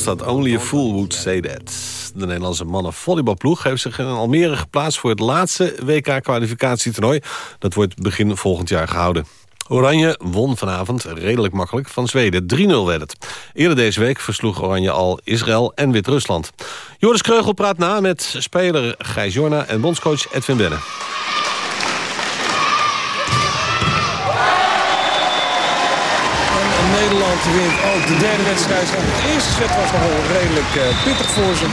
Dat. Only a fool would say that. De Nederlandse mannen volleybalploeg heeft zich in Almere geplaatst... voor het laatste WK-kwalificatietoernooi. Dat wordt begin volgend jaar gehouden. Oranje won vanavond redelijk makkelijk van Zweden. 3-0 werd het. Eerder deze week versloeg Oranje al Israël en Wit-Rusland. Joris Kreugel praat na met speler Gijs Jorna en bondscoach Edwin Benne. En Nederland wint ook de derde wedstrijd. De eerste set was nog wel redelijk eh, pittig voor ze.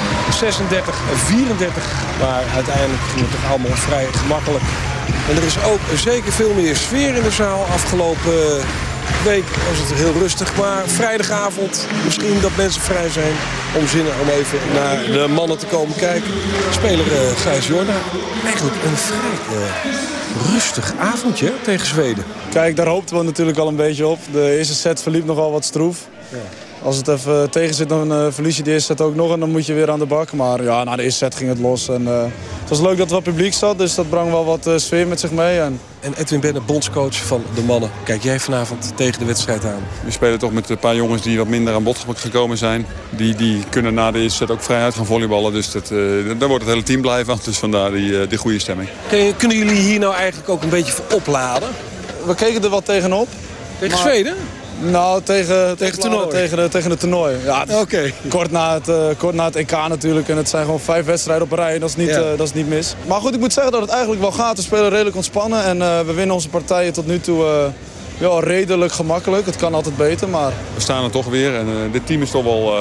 36-34. Maar uiteindelijk ging het toch allemaal vrij gemakkelijk. En er is ook zeker veel meer sfeer in de zaal. Afgelopen eh, week was het heel rustig. Maar vrijdagavond misschien dat mensen vrij zijn om zinnen om even naar de mannen te komen kijken. Speler uh, Gijs Jorna. Eigenlijk een vrij uh, rustig avondje tegen Zweden. Kijk, daar hoopten we natuurlijk al een beetje op. De eerste set verliep nogal wat stroef. Ja. Als het even tegen zit, dan uh, verlies je de eerste set ook nog en dan moet je weer aan de bak. Maar ja, na de eerste set ging het los. En, uh, het was leuk dat er wat publiek zat, dus dat bracht wel wat uh, sfeer met zich mee. En... en Edwin Benne, bondscoach van de mannen. Kijk jij vanavond tegen de wedstrijd aan? We spelen toch met een paar jongens die wat minder aan bod gekomen zijn. Die, die kunnen na de eerste set ook vrij uit gaan volleyballen. Dus dat, daar wordt het hele team blij van. Dus vandaar die, die goede stemming. Kunnen jullie hier nou eigenlijk ook een beetje voor opladen? We keken er wat tegenop. Tegen maar... Zweden? Nou, tegen, tegen, toernooi. tegen, de, tegen de toernooi. Ja, okay. kort, na het, uh, kort na het EK natuurlijk. En het zijn gewoon vijf wedstrijden op een rij. Dat is, niet, ja. uh, dat is niet mis. Maar goed, ik moet zeggen dat het eigenlijk wel gaat. We spelen redelijk ontspannen. En uh, we winnen onze partijen tot nu toe ja, redelijk gemakkelijk. Het kan altijd beter, maar... We staan er toch weer. En dit team is toch wel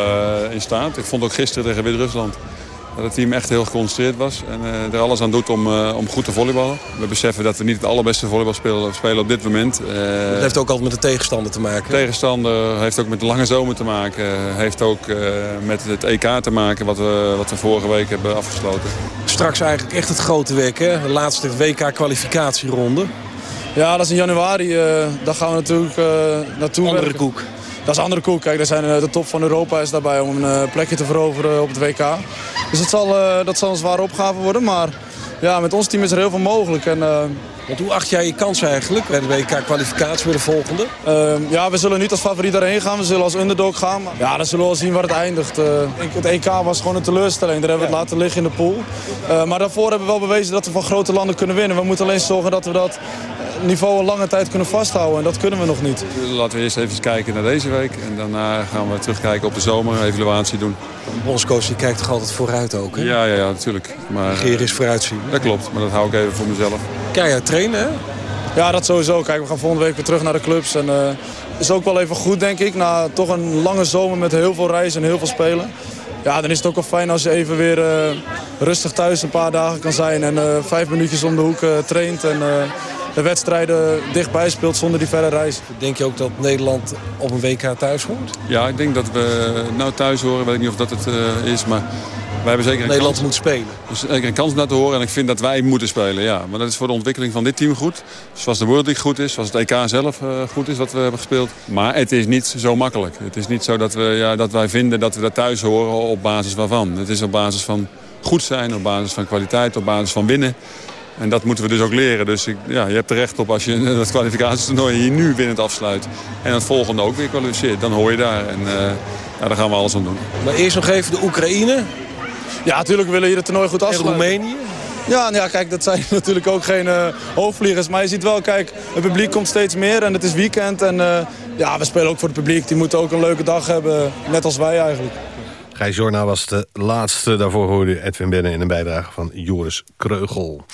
in staat. Ik vond ook gisteren tegen Wit-Rusland... Dat het team echt heel geconcentreerd was en uh, er alles aan doet om, uh, om goed te volleyballen. We beseffen dat we niet het allerbeste volleybal spelen, spelen op dit moment. Uh, dat heeft ook altijd met de tegenstander te maken. Tegenstander heeft ook met de lange zomer te maken. Heeft ook met het EK te maken wat we, wat we vorige week hebben afgesloten. Straks eigenlijk echt het grote werk, hè? De laatste WK-kwalificatieronde. Ja, dat is in januari. daar gaan we natuurlijk naartoe Andere werken. koek. Dat is andere koek. Kijk, daar zijn, de top van Europa is daarbij om een plekje te veroveren op het WK. Dus dat zal, uh, dat zal een zware opgave worden. Maar ja, met ons team is er heel veel mogelijk. En, Want hoe acht jij je kans eigenlijk bij de WK-kwalificatie bij de volgende? Uh, ja, we zullen niet als favoriet daarheen gaan. We zullen als underdog gaan. Maar ja, dan zullen we wel zien waar het eindigt. het EK was gewoon een teleurstelling. Daar hebben we het laten liggen in de pool. maar daarvoor hebben we wel bewezen dat we van grote landen kunnen winnen. We moeten alleen zorgen dat we dat niveau een lange tijd kunnen vasthouden. En dat kunnen we nog niet. Laten we eerst even kijken naar deze week. En daarna gaan we terugkijken op de zomer, een evaluatie doen. De bondscoach die kijkt toch altijd vooruit ook, hè? Ja, ja, ja natuurlijk. Maar, Regeer is vooruitzien. Dat klopt, maar dat hou ik even voor mezelf. Keihard trainen, hè? Ja, dat sowieso. Kijk, we gaan volgende week weer terug naar de clubs. En uh, is ook wel even goed, denk ik. Na toch een lange zomer met heel veel reizen en heel veel spelen. Ja, dan is het ook wel fijn als je even weer uh, rustig thuis een paar dagen kan zijn. En uh, vijf minuutjes om de hoek traint. En, de wedstrijden dichtbij speelt zonder die verre reis. Denk je ook dat Nederland op een WK thuis hoort? Ja, ik denk dat we nou thuis horen. Weet ik niet of dat het uh, is, maar wij hebben zeker een Nederland kans. moet spelen. Dus zeker een kans om dat te horen. En ik vind dat wij moeten spelen, ja. Maar dat is voor de ontwikkeling van dit team goed. Zoals de World League goed is. Zoals het EK zelf uh, goed is wat we hebben gespeeld. Maar het is niet zo makkelijk. Het is niet zo dat, we, ja, dat wij vinden dat we dat thuis horen op basis waarvan. Het is op basis van goed zijn, op basis van kwaliteit, op basis van winnen. En dat moeten we dus ook leren. Dus ik, ja, je hebt er recht op als je dat kwalificatietoernooi hier nu winnend afsluit. En het volgende ook weer kwalificeert. Dan hoor je daar. En uh, ja, daar gaan we alles aan doen. Maar eerst nog even de Oekraïne. Ja, natuurlijk willen hier het toernooi goed afsluiten. En Roemenië? Ja, nou ja, kijk, dat zijn natuurlijk ook geen uh, hoofdvliegers. Maar je ziet wel, kijk, het publiek komt steeds meer en het is weekend. En uh, ja, we spelen ook voor het publiek. Die moeten ook een leuke dag hebben, net als wij eigenlijk. Gijs Jorna was de laatste. Daarvoor hoorde Edwin Benne in een bijdrage van Joris Kreugel.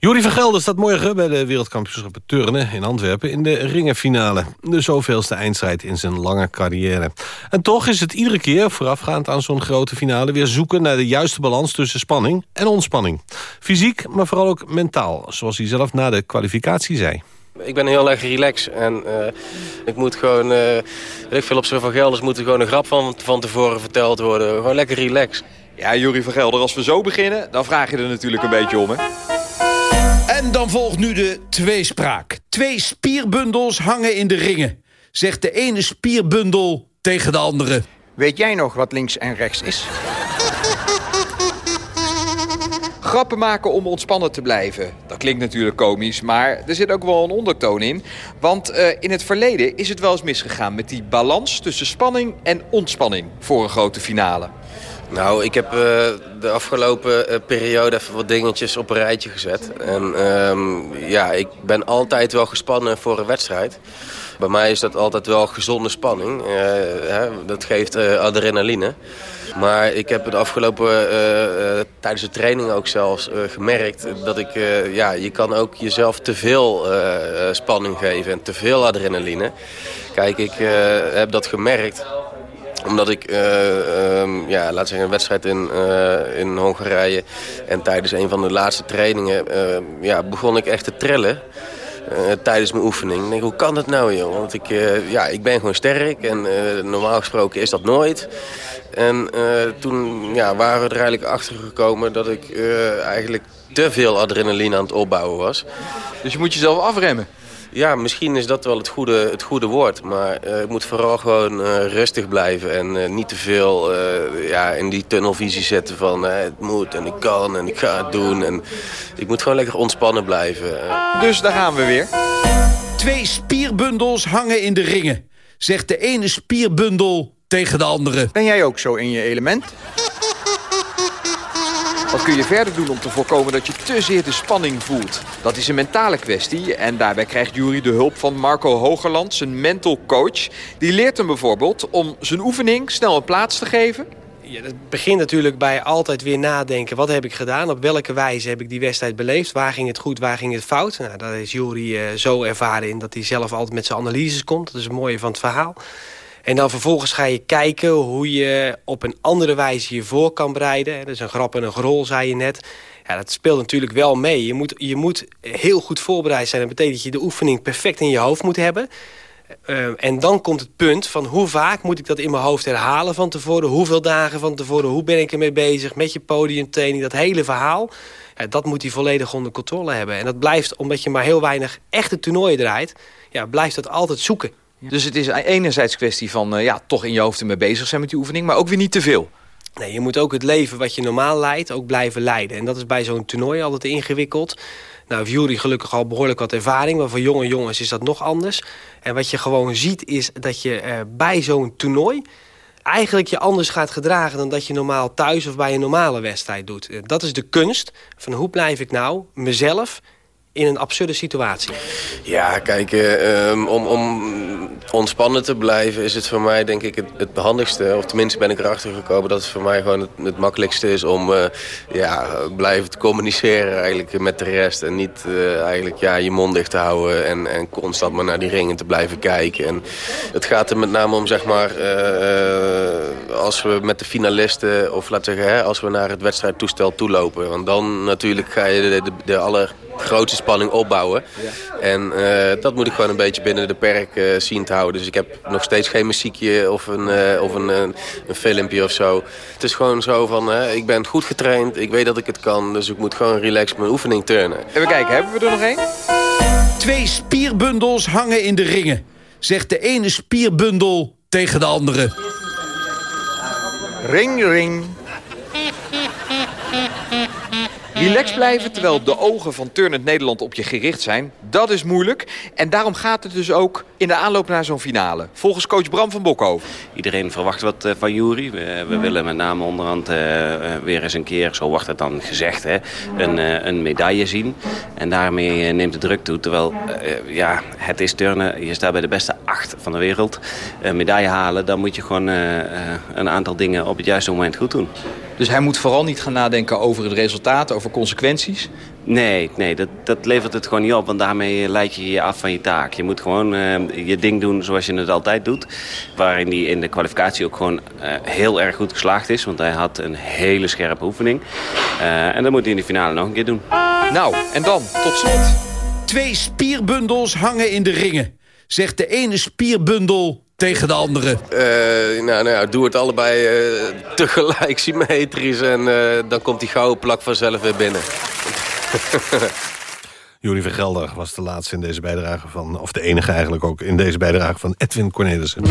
Jurie van Gelder staat morgen bij de wereldkampioenschappen turnen in Antwerpen... in de ringenfinale. De zoveelste eindstrijd in zijn lange carrière. En toch is het iedere keer, voorafgaand aan zo'n grote finale... weer zoeken naar de juiste balans tussen spanning en ontspanning. Fysiek, maar vooral ook mentaal, zoals hij zelf na de kwalificatie zei. Ik ben heel erg relaxed en uh, ik moet gewoon... Uh, ik veel op z'n van Gelders moet er gewoon een grap van, van tevoren verteld worden. Gewoon lekker relaxed. Ja, Jurie van Gelder, als we zo beginnen, dan vraag je er natuurlijk een beetje om, hè? En dan volgt nu de tweespraak. Twee spierbundels hangen in de ringen. Zegt de ene spierbundel tegen de andere. Weet jij nog wat links en rechts is? Grappen maken om ontspannen te blijven. Dat klinkt natuurlijk komisch, maar er zit ook wel een ondertoon in. Want uh, in het verleden is het wel eens misgegaan met die balans tussen spanning en ontspanning voor een grote finale. Nou, ik heb uh, de afgelopen uh, periode even wat dingetjes op een rijtje gezet. En um, ja, ik ben altijd wel gespannen voor een wedstrijd. Bij mij is dat altijd wel gezonde spanning. Uh, hè, dat geeft adrenaline. Maar ik heb het afgelopen, tijdens de training ook zelfs, gemerkt... dat ik, ja, je kan ook jezelf te veel spanning geven en te veel adrenaline. Kijk, ik heb dat gemerkt omdat ik, uh, um, ja, zeggen, een wedstrijd in, uh, in Hongarije... en tijdens een van de laatste trainingen uh, ja, begon ik echt te trillen... tijdens mijn oefening. Ik denk, hoe kan dat nou, joh? Want ik, ja, ik ben gewoon sterk en normaal gesproken is dat nooit. En toen ja, waren we er eigenlijk achter gekomen dat ik eigenlijk te veel adrenaline aan het opbouwen was. Dus je moet jezelf afremmen? Ja, misschien is dat wel het goede, het goede woord. Maar uh, ik moet vooral gewoon uh, rustig blijven. En uh, niet te veel ja, in die tunnelvisie zetten van... het moet en ik kan en ik ga het doen. En ik moet gewoon lekker ontspannen blijven. Dus daar gaan we weer. Twee spierbundels hangen in de ringen. Zegt de ene spierbundel tegen de andere. Ben jij ook zo in je element? Wat kun je verder doen om te voorkomen dat je te zeer de spanning voelt? Dat is een mentale kwestie en daarbij krijgt Jury de hulp van Marco Hogerland, zijn mental coach. Die leert hem bijvoorbeeld om zijn oefening snel een plaats te geven. Ja, dat begint natuurlijk bij altijd weer nadenken. Wat heb ik gedaan? Op welke wijze heb ik die wedstrijd beleefd? Waar ging het goed? Waar ging het fout? Nou, daar is Jury uh, zo ervaren in dat hij zelf altijd met zijn analyses komt. Dat is het mooie van het verhaal. En dan vervolgens ga je kijken hoe je op een andere wijze je voor kan bereiden. Is een grap en een gerol, zei je net. Ja, dat speelt natuurlijk wel mee. Je moet, je moet heel goed voorbereid zijn. Dat betekent dat je de oefening perfect in je hoofd moet hebben. Uh, en dan komt het punt van hoe vaak moet ik dat in mijn hoofd herhalen van tevoren. Hoeveel dagen van tevoren, hoe ben ik ermee bezig met je podiumtraining. Dat hele verhaal, ja, dat moet hij volledig onder controle hebben. En dat blijft, omdat je maar heel weinig echte toernooien draait... Ja, blijft dat altijd zoeken. Dus het is enerzijds kwestie van uh, ja, toch in je hoofd ermee bezig zijn met die oefening... maar ook weer niet te veel. Nee, je moet ook het leven wat je normaal leidt ook blijven leiden. En dat is bij zo'n toernooi altijd ingewikkeld. Nou, Jury gelukkig al behoorlijk wat ervaring... maar voor jonge jongens is dat nog anders. En wat je gewoon ziet is dat je uh, bij zo'n toernooi... eigenlijk je anders gaat gedragen dan dat je normaal thuis... of bij een normale wedstrijd doet. Uh, dat is de kunst van hoe blijf ik nou mezelf in een absurde situatie? Ja, kijk, uh, om, om ontspannen te blijven is het voor mij denk ik het, het handigste. Of tenminste ben ik erachter gekomen dat het voor mij gewoon het, het makkelijkste is om uh, ja, blijven te communiceren eigenlijk met de rest. En niet uh, eigenlijk ja, je mond dicht te houden en, en constant maar naar die ringen te blijven kijken. En het gaat er met name om zeg maar als we met de finalisten of laten zeggen hè, als we naar het wedstrijdtoestel toelopen. Want dan natuurlijk ga je de, de allergrootste spanning opbouwen. En uh, dat moet ik gewoon een beetje binnen de perk uh, zien te houden. Dus ik heb nog steeds geen muziekje of een, uh, of een, een, een, filmpje of zo. Het is gewoon zo van, ik ben goed getraind, ik weet dat ik het kan. Dus ik moet gewoon relaxed mijn oefening turnen. Even kijken, hebben we er nog één? Twee spierbundels hangen in de ringen. Zegt de ene spierbundel tegen de andere. Ring, ring. Relax blijven terwijl de ogen van Turnend Nederland op je gericht zijn, dat is moeilijk. En daarom gaat het dus ook in de aanloop naar zo'n finale. Volgens coach Bram van Bokhoven. Iedereen verwacht wat uh, van Jury. We, we, willen met name onderhand uh, weer eens een keer, zo wordt het dan gezegd, hè, een, uh, een medaille zien. En daarmee neemt de druk toe. Terwijl, ja, het is turnen. Je staat bij de beste acht van de wereld. Een medaille halen, dan moet je gewoon een aantal dingen op het juiste moment goed doen. Dus hij moet vooral niet gaan nadenken over het resultaat, over consequenties? Nee, nee dat, dat levert het gewoon niet op. Want daarmee leid je je af van je taak. Je moet gewoon uh, je ding doen zoals je het altijd doet. Waarin hij in de kwalificatie ook gewoon uh, heel erg goed geslaagd is. Want hij had een hele scherpe oefening. Uh, en dat moet hij in de finale nog een keer doen. Nou, en dan, tot slot. Twee spierbundels hangen in de ringen. Zegt de ene spierbundel tegen de andere? Uh, nou, nou ja, doe het allebei uh, tegelijk symmetrisch en uh, dan komt die gouden plak vanzelf weer binnen. Jury Vergelder was de laatste in deze bijdrage van... of de enige eigenlijk ook in deze bijdrage van Edwin Cornelissen.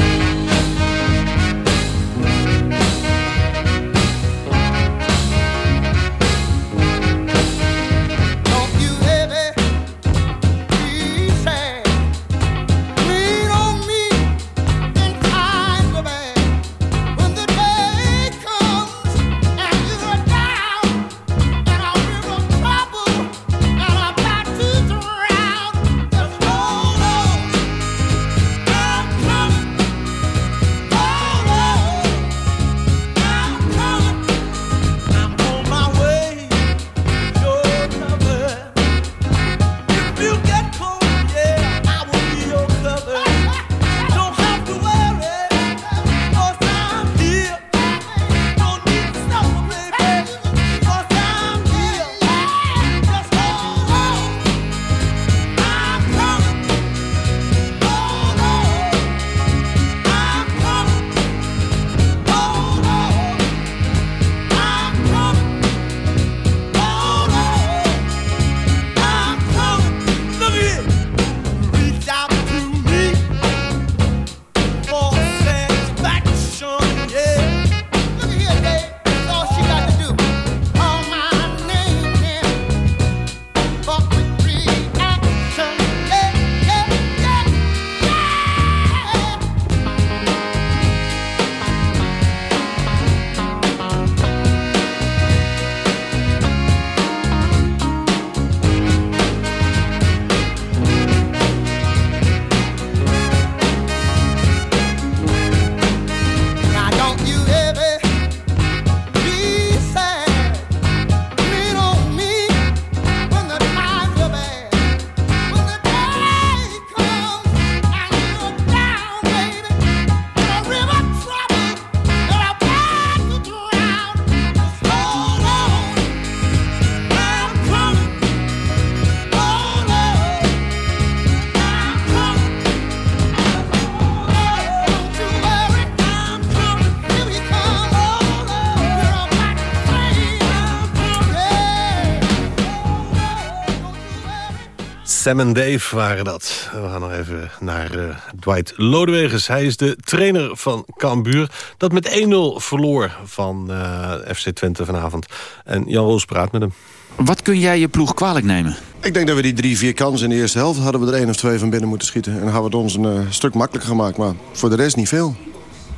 Sam en Dave waren dat. We gaan nog even naar uh, Dwight Lodewegers. Hij is de trainer van Cambuur. Dat met 1-0 verloor van uh, FC Twente vanavond. En Jan Roos praat met hem. Wat kun jij je ploeg kwalijk nemen? Ik denk dat we die drie, vier kansen in de eerste helft... hadden we er één of twee van binnen moeten schieten. En dan hadden we het ons een uh, stuk makkelijker gemaakt. Maar voor de rest niet veel.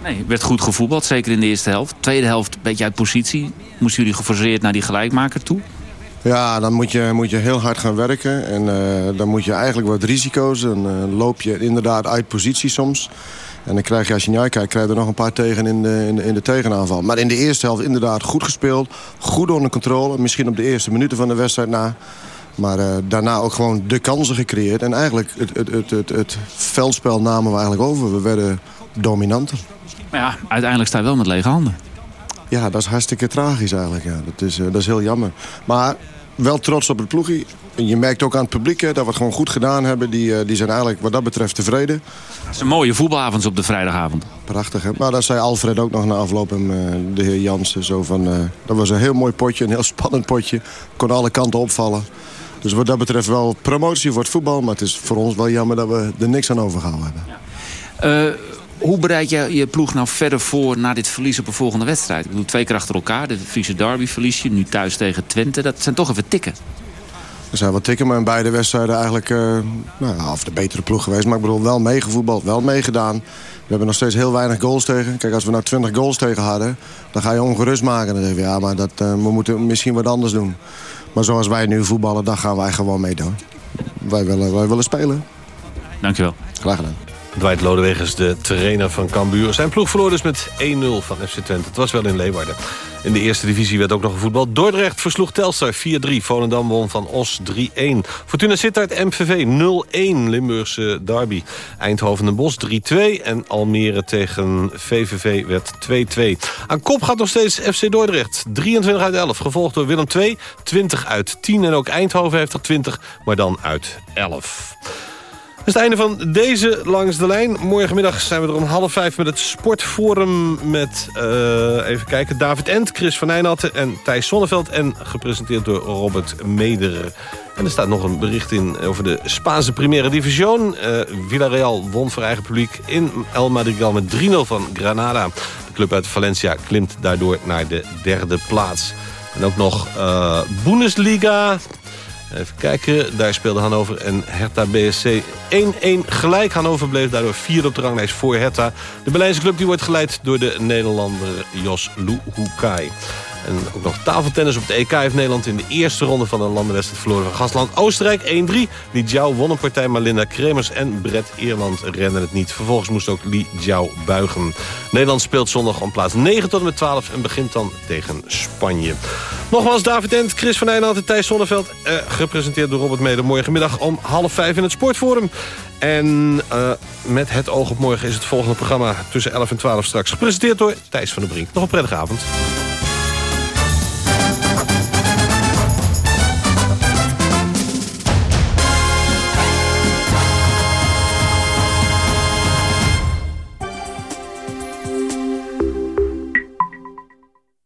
Nee, werd goed gevoetbald, zeker in de eerste helft. Tweede helft een beetje uit positie. Moesten jullie geforceerd naar die gelijkmaker toe? Ja, dan moet je, moet je heel hard gaan werken. En uh, dan moet je eigenlijk wat risico's. Dan uh, loop je inderdaad uit positie soms. En dan krijg je, als je niet uitkijkt, krijg je er nog een paar tegen in de, in de, tegenaanval. Maar in de eerste helft inderdaad goed gespeeld. Goed onder controle. Misschien op de eerste minuten van de wedstrijd na. Maar uh, daarna ook gewoon de kansen gecreëerd. En eigenlijk het, het, het, het, het veldspel namen we eigenlijk over. We werden dominanter. Maar ja, uiteindelijk sta je wel met lege handen. Ja, dat is hartstikke tragisch eigenlijk. Ja. Dat, is, uh, dat is heel jammer. Maar wel trots op het ploegie. En je merkt ook aan het publiek hè, dat we het gewoon goed gedaan hebben. Die, uh, die zijn eigenlijk wat dat betreft tevreden. Dat zijn mooie voetbalavond op de vrijdagavond. Prachtig, hè? Maar dat zei Alfred ook nog na afloop. En uh, de heer Jansen. Zo van, uh, dat was een heel mooi potje, een heel spannend potje. Kon alle kanten opvallen. Dus wat dat betreft wel promotie voor het voetbal. Maar het is voor ons wel jammer dat we er niks aan overgehouden hebben. Ja. Hoe bereid je je ploeg nou verder voor na dit verlies op een volgende wedstrijd? Ik bedoel, twee keer achter elkaar. De Friese derby verlies je. Nu thuis tegen Twente. Dat zijn toch even tikken. Er zijn wat tikken, maar in beide wedstrijden eigenlijk... Uh, nou, of de betere ploeg geweest. Maar ik bedoel, wel meegevoetbald, wel meegedaan. We hebben nog steeds heel weinig goals tegen. Kijk, als we nou 20 goals tegen hadden... dan ga je ongerust maken. Dan denk je, ja, maar dat, uh, we moeten misschien wat anders doen. Maar zoals wij nu voetballen, daar gaan wij gewoon mee door. Wij willen, wij willen spelen. Dankjewel. Graag gedaan. Dwight Lodewegers, de trainer van Cambuur. Zijn ploeg verloor dus met 1-0 van FC Twente. Het was wel in Leeuwarden. In de eerste divisie werd ook nog gevoetbald. Dordrecht versloeg Telstar 4-3. Volendam won van Os 3-1. Fortuna Sittard MVV 0-1. Limburgse derby. Eindhoven en Bos 3-2. En Almere tegen VVV werd 2-2. Aan kop gaat nog steeds FC Dordrecht. 23 uit 11. Gevolgd door Willem 2. 20 uit 10. En ook Eindhoven heeft er 20. Maar dan uit 11. Dat is het einde van deze Langs de Lijn. Morgenmiddag zijn we er om half vijf met het Sportforum... met, uh, even kijken, David Ent, Chris van Nijnatten en Thijs Sonneveld... en gepresenteerd door Robert Mederer. En er staat nog een bericht in over de Spaanse Primera Division. Uh, Villarreal won voor eigen publiek in El Madrigal met 3-0 van Granada. De club uit Valencia klimt daardoor naar de derde plaats. En ook nog uh, Bundesliga... Even kijken, daar speelde Hannover en Hertha BSC 1-1 gelijk. Hannover bleef daardoor vierde op de ranglijst voor Hertha. De Berlijnse club die wordt geleid door de Nederlander Jos Luhukai. En ook nog tafeltennis op de EK heeft Nederland in de eerste ronde van de landenwedstrijd verloren van gastland Oostenrijk 1-3. Li Jiao won een partij, maar Linda Kremers en Brett Eerland redden het niet. Vervolgens moest ook Li Jiao buigen. Nederland speelt zondag om plaats 9 tot en met 12 en begint dan tegen Spanje. Nogmaals David Ent, Chris van Nijnhout en Thijs Zonneveld. Eh, gepresenteerd door Robert Meder morgenmiddag om half vijf in het Sportforum. En uh, met het oog op morgen is het volgende programma tussen 11 en 12 straks. Gepresenteerd door Thijs van der Brink. Nog een prettige avond.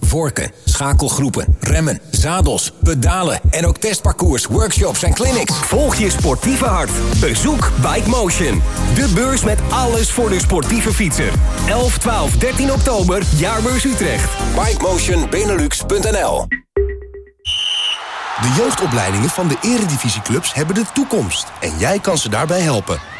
Vorken, schakelgroepen, remmen, zadels, pedalen en ook testparcours, workshops en clinics. Volg je sportieve hart. Bezoek Bike Motion. De beurs met alles voor de sportieve fietser. 11, 12, 13 oktober, Jaarbeurs Utrecht. BikeMotionBenelux.nl De jeugdopleidingen van de eredivisieclubs hebben de toekomst. En jij kan ze daarbij helpen.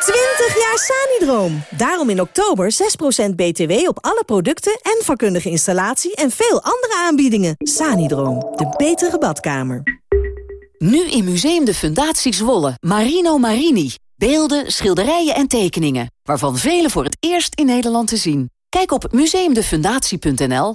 20 jaar Sanidroom. Daarom in oktober 6% BTW op alle producten en vakkundige installatie en veel andere aanbiedingen. Sanidroom, de betere badkamer. Nu in Museum de Fundatie Zwolle, Marino Marini. Beelden, schilderijen en tekeningen, waarvan vele voor het eerst in Nederland te zien. Kijk op museumdefundatie.nl.